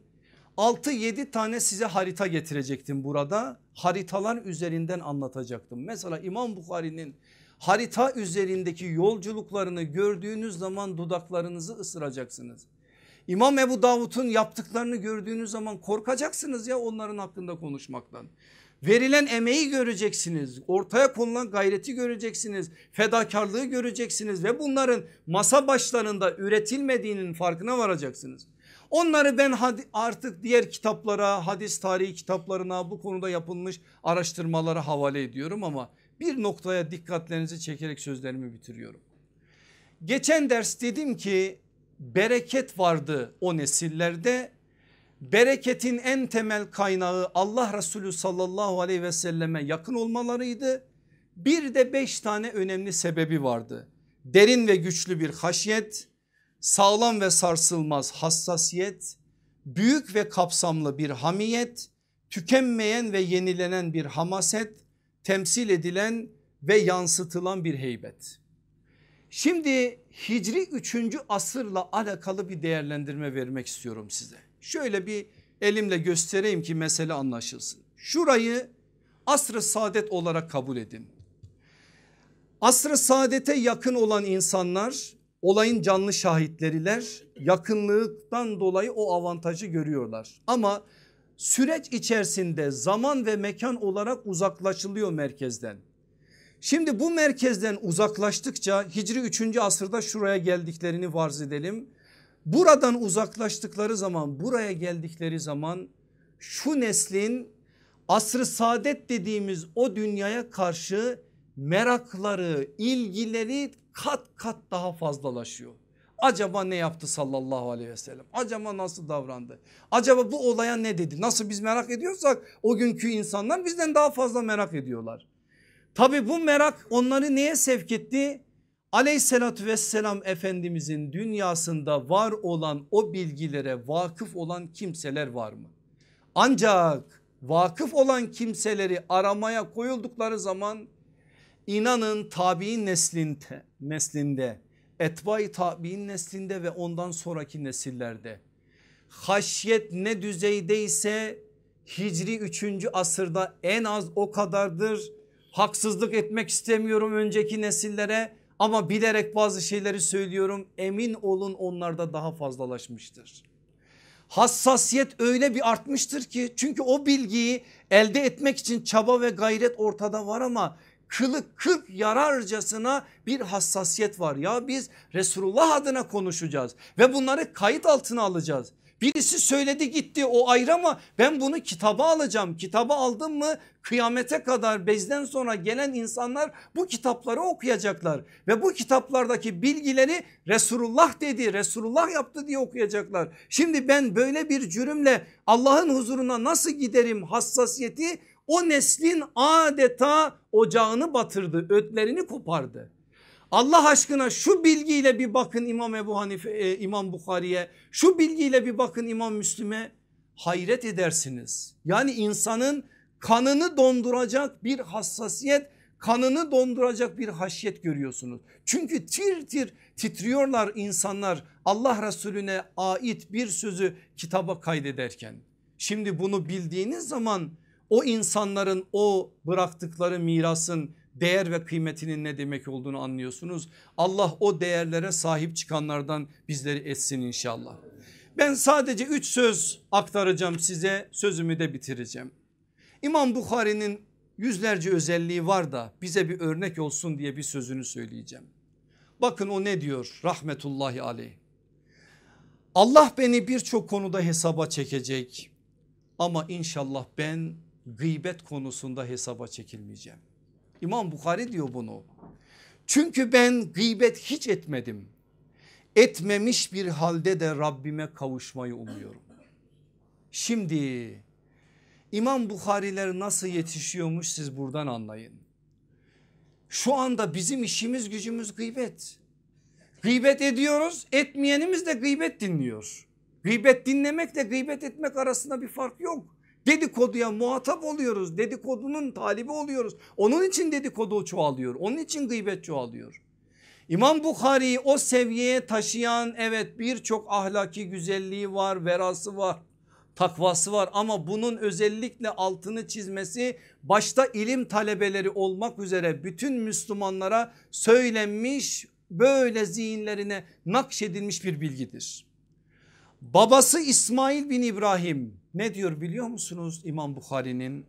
6-7 tane size harita getirecektim burada. Haritalar üzerinden anlatacaktım. Mesela İmam Bukhari'nin harita üzerindeki yolculuklarını gördüğünüz zaman dudaklarınızı ısıracaksınız. İmam Ebu Davud'un yaptıklarını gördüğünüz zaman korkacaksınız ya onların hakkında konuşmaktan. Verilen emeği göreceksiniz. Ortaya konulan gayreti göreceksiniz. Fedakarlığı göreceksiniz ve bunların masa başlarında üretilmediğinin farkına varacaksınız. Onları ben artık diğer kitaplara, hadis tarihi kitaplarına bu konuda yapılmış araştırmalara havale ediyorum ama bir noktaya dikkatlerinizi çekerek sözlerimi bitiriyorum. Geçen ders dedim ki bereket vardı o nesillerde bereketin en temel kaynağı Allah Resulü sallallahu aleyhi ve selleme yakın olmalarıydı. Bir de beş tane önemli sebebi vardı. Derin ve güçlü bir haşyet, sağlam ve sarsılmaz hassasiyet, büyük ve kapsamlı bir hamiyet, tükenmeyen ve yenilenen bir hamaset, temsil edilen ve yansıtılan bir heybet. Şimdi Hicri 3. asırla alakalı bir değerlendirme vermek istiyorum size. Şöyle bir elimle göstereyim ki mesele anlaşılsın. Şurayı asr-ı saadet olarak kabul edin. Asr-ı saadete yakın olan insanlar olayın canlı şahitleriler yakınlıktan dolayı o avantajı görüyorlar. Ama süreç içerisinde zaman ve mekan olarak uzaklaşılıyor merkezden. Şimdi bu merkezden uzaklaştıkça Hicri 3. asırda şuraya geldiklerini farz edelim. Buradan uzaklaştıkları zaman buraya geldikleri zaman şu neslin asrı saadet dediğimiz o dünyaya karşı merakları ilgileri kat kat daha fazlalaşıyor. Acaba ne yaptı sallallahu aleyhi ve sellem? Acaba nasıl davrandı? Acaba bu olaya ne dedi? Nasıl biz merak ediyorsak o günkü insanlar bizden daha fazla merak ediyorlar. Tabi bu merak onları neye sevk etti? Aleyhissalatü vesselam Efendimizin dünyasında var olan o bilgilere vakıf olan kimseler var mı? Ancak vakıf olan kimseleri aramaya koyuldukları zaman İnanın tabi'in neslinde, neslinde etbay tabi'in neslinde ve ondan sonraki nesillerde haşyet ne düzeydeyse Hicri 3. asırda en az o kadardır. Haksızlık etmek istemiyorum önceki nesillere ama bilerek bazı şeyleri söylüyorum. Emin olun onlarda daha fazlalaşmıştır. Hassasiyet öyle bir artmıştır ki çünkü o bilgiyi elde etmek için çaba ve gayret ortada var ama kılık kırk yararcasına bir hassasiyet var. Ya biz Resulullah adına konuşacağız ve bunları kayıt altına alacağız. Birisi söyledi gitti o ayrı ama ben bunu kitaba alacağım. Kitaba aldım mı kıyamete kadar bezden sonra gelen insanlar bu kitapları okuyacaklar. Ve bu kitaplardaki bilgileri Resulullah dedi Resulullah yaptı diye okuyacaklar. Şimdi ben böyle bir cürümle Allah'ın huzuruna nasıl giderim hassasiyeti o neslin adeta ocağını batırdı ötlerini kopardı. Allah aşkına şu bilgiyle bir bakın İmam Ebu Hanife, e, İmam Bukhari'ye, şu bilgiyle bir bakın İmam Müslim'e hayret edersiniz. Yani insanın kanını donduracak bir hassasiyet, kanını donduracak bir haşyet görüyorsunuz. Çünkü tir tir titriyorlar insanlar Allah Resulüne ait bir sözü kitaba kaydederken. Şimdi bunu bildiğiniz zaman o insanların o bıraktıkları mirasın değer ve kıymetinin ne demek olduğunu anlıyorsunuz. Allah o değerlere sahip çıkanlardan bizleri etsin inşallah. Ben sadece üç söz aktaracağım size sözümü de bitireceğim. İmam Bukhari'nin yüzlerce özelliği var da bize bir örnek olsun diye bir sözünü söyleyeceğim. Bakın o ne diyor rahmetullahi aleyh. Allah beni birçok konuda hesaba çekecek ama inşallah ben gıybet konusunda hesaba çekilmeyeceğim. İmam Bukhari diyor bunu. Çünkü ben gıybet hiç etmedim. Etmemiş bir halde de Rabbime kavuşmayı umuyorum. Şimdi İmam Bukhariler nasıl yetişiyormuş siz buradan anlayın. Şu anda bizim işimiz gücümüz gıybet. Gıybet ediyoruz etmeyenimiz de gıybet dinliyor. Gıybet dinlemekle gıybet etmek arasında bir fark yok. Dedikoduya muhatap oluyoruz. Dedikodunun talibi oluyoruz. Onun için dedikodu çoğalıyor. Onun için gıybet çoğalıyor. İmam Bukhari'yi o seviyeye taşıyan evet birçok ahlaki güzelliği var, verası var, takvası var ama bunun özellikle altını çizmesi başta ilim talebeleri olmak üzere bütün Müslümanlara söylenmiş böyle zihinlerine nakşedilmiş bir bilgidir. Babası İsmail bin İbrahim ne diyor biliyor musunuz İmam Bukhari'nin?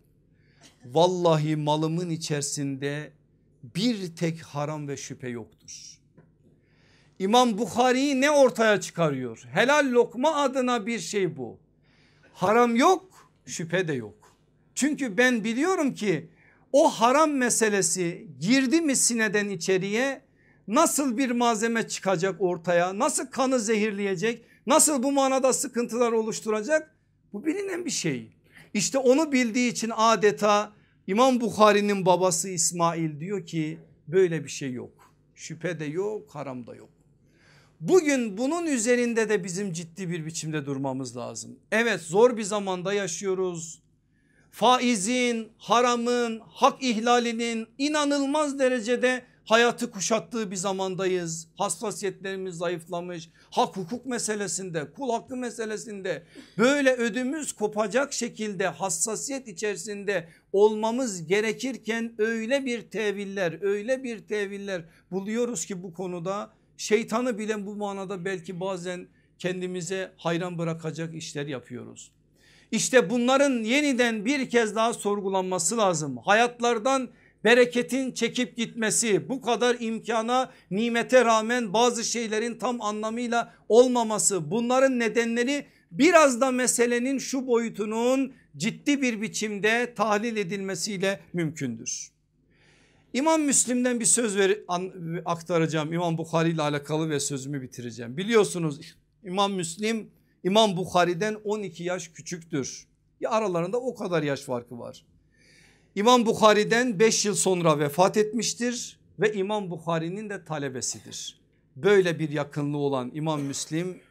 Vallahi malımın içerisinde bir tek haram ve şüphe yoktur. İmam Bukhari'yi ne ortaya çıkarıyor? Helal lokma adına bir şey bu. Haram yok şüphe de yok. Çünkü ben biliyorum ki o haram meselesi girdi mi sineden içeriye nasıl bir malzeme çıkacak ortaya nasıl kanı zehirleyecek nasıl bu manada sıkıntılar oluşturacak bu bilinen bir şey. İşte onu bildiği için adeta İmam Bukhari'nin babası İsmail diyor ki böyle bir şey yok. Şüphe de yok haram da yok. Bugün bunun üzerinde de bizim ciddi bir biçimde durmamız lazım. Evet zor bir zamanda yaşıyoruz. Faizin, haramın, hak ihlalinin inanılmaz derecede hayatı kuşattığı bir zamandayız. Hassasiyetlerimiz zayıflamış. Hak hukuk meselesinde, kul hakkı meselesinde böyle ödümüz kopacak şekilde hassasiyet içerisinde olmamız gerekirken öyle bir teviller, öyle bir teviller buluyoruz ki bu konuda şeytanı bile bu manada belki bazen kendimize hayran bırakacak işler yapıyoruz. İşte bunların yeniden bir kez daha sorgulanması lazım. Hayatlardan bereketin çekip gitmesi bu kadar imkana nimete rağmen bazı şeylerin tam anlamıyla olmaması bunların nedenleri biraz da meselenin şu boyutunun ciddi bir biçimde tahlil edilmesiyle mümkündür. İmam Müslim'den bir söz ver, aktaracağım İmam Bukhari ile alakalı ve sözümü bitireceğim. Biliyorsunuz İmam Müslim İmam Bukhari'den 12 yaş küçüktür. Ya aralarında o kadar yaş farkı var. İmam Bukhari'den 5 yıl sonra vefat etmiştir ve İmam Bukhari'nin de talebesidir. Böyle bir yakınlığı olan İmam Müslim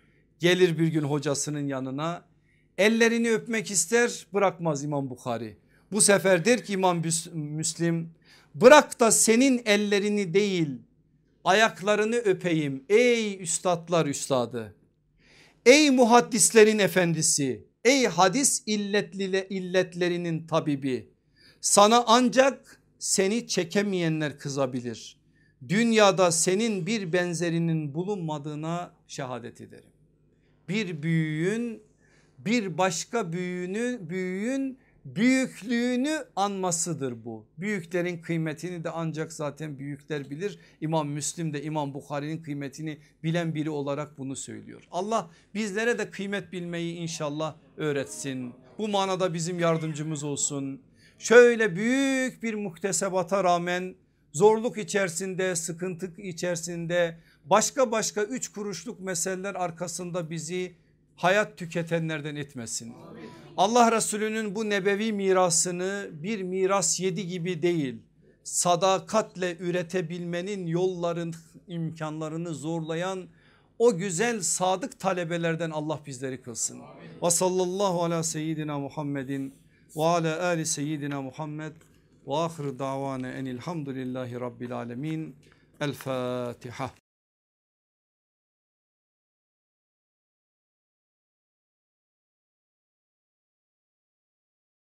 gelir bir gün hocasının yanına ellerini öpmek ister bırakmaz İmam Bukhari. Bu sefer der ki İmam Müslim Bırak da senin ellerini değil ayaklarını öpeyim ey üstadlar üstadı. Ey muhaddislerin efendisi, ey hadis illetlile illetlerinin tabibi. Sana ancak seni çekemeyenler kızabilir. Dünyada senin bir benzerinin bulunmadığına şehadet ederim. Bir büyüğün bir başka büyüğünü büyüğün büyüklüğünü anmasıdır bu. Büyüklerin kıymetini de ancak zaten büyükler bilir. İmam Müslim de İmam Bukhari'nin kıymetini bilen biri olarak bunu söylüyor. Allah bizlere de kıymet bilmeyi inşallah öğretsin. Bu manada bizim yardımcımız olsun. Şöyle büyük bir muhtesebata rağmen zorluk içerisinde sıkıntı içerisinde başka başka üç kuruşluk meseleler arkasında bizi hayat tüketenlerden etmesin. Allah Resulü'nün bu nebevi mirasını bir miras yedi gibi değil sadakatle üretebilmenin yolların imkanlarını zorlayan o güzel sadık talebelerden Allah bizleri kılsın. Ve sallallahu ala seyyidina Muhammedin ve ala ali seyyidina Muhammed ve ahir davana enilhamdülillahi rabbil alemin. El Fatiha.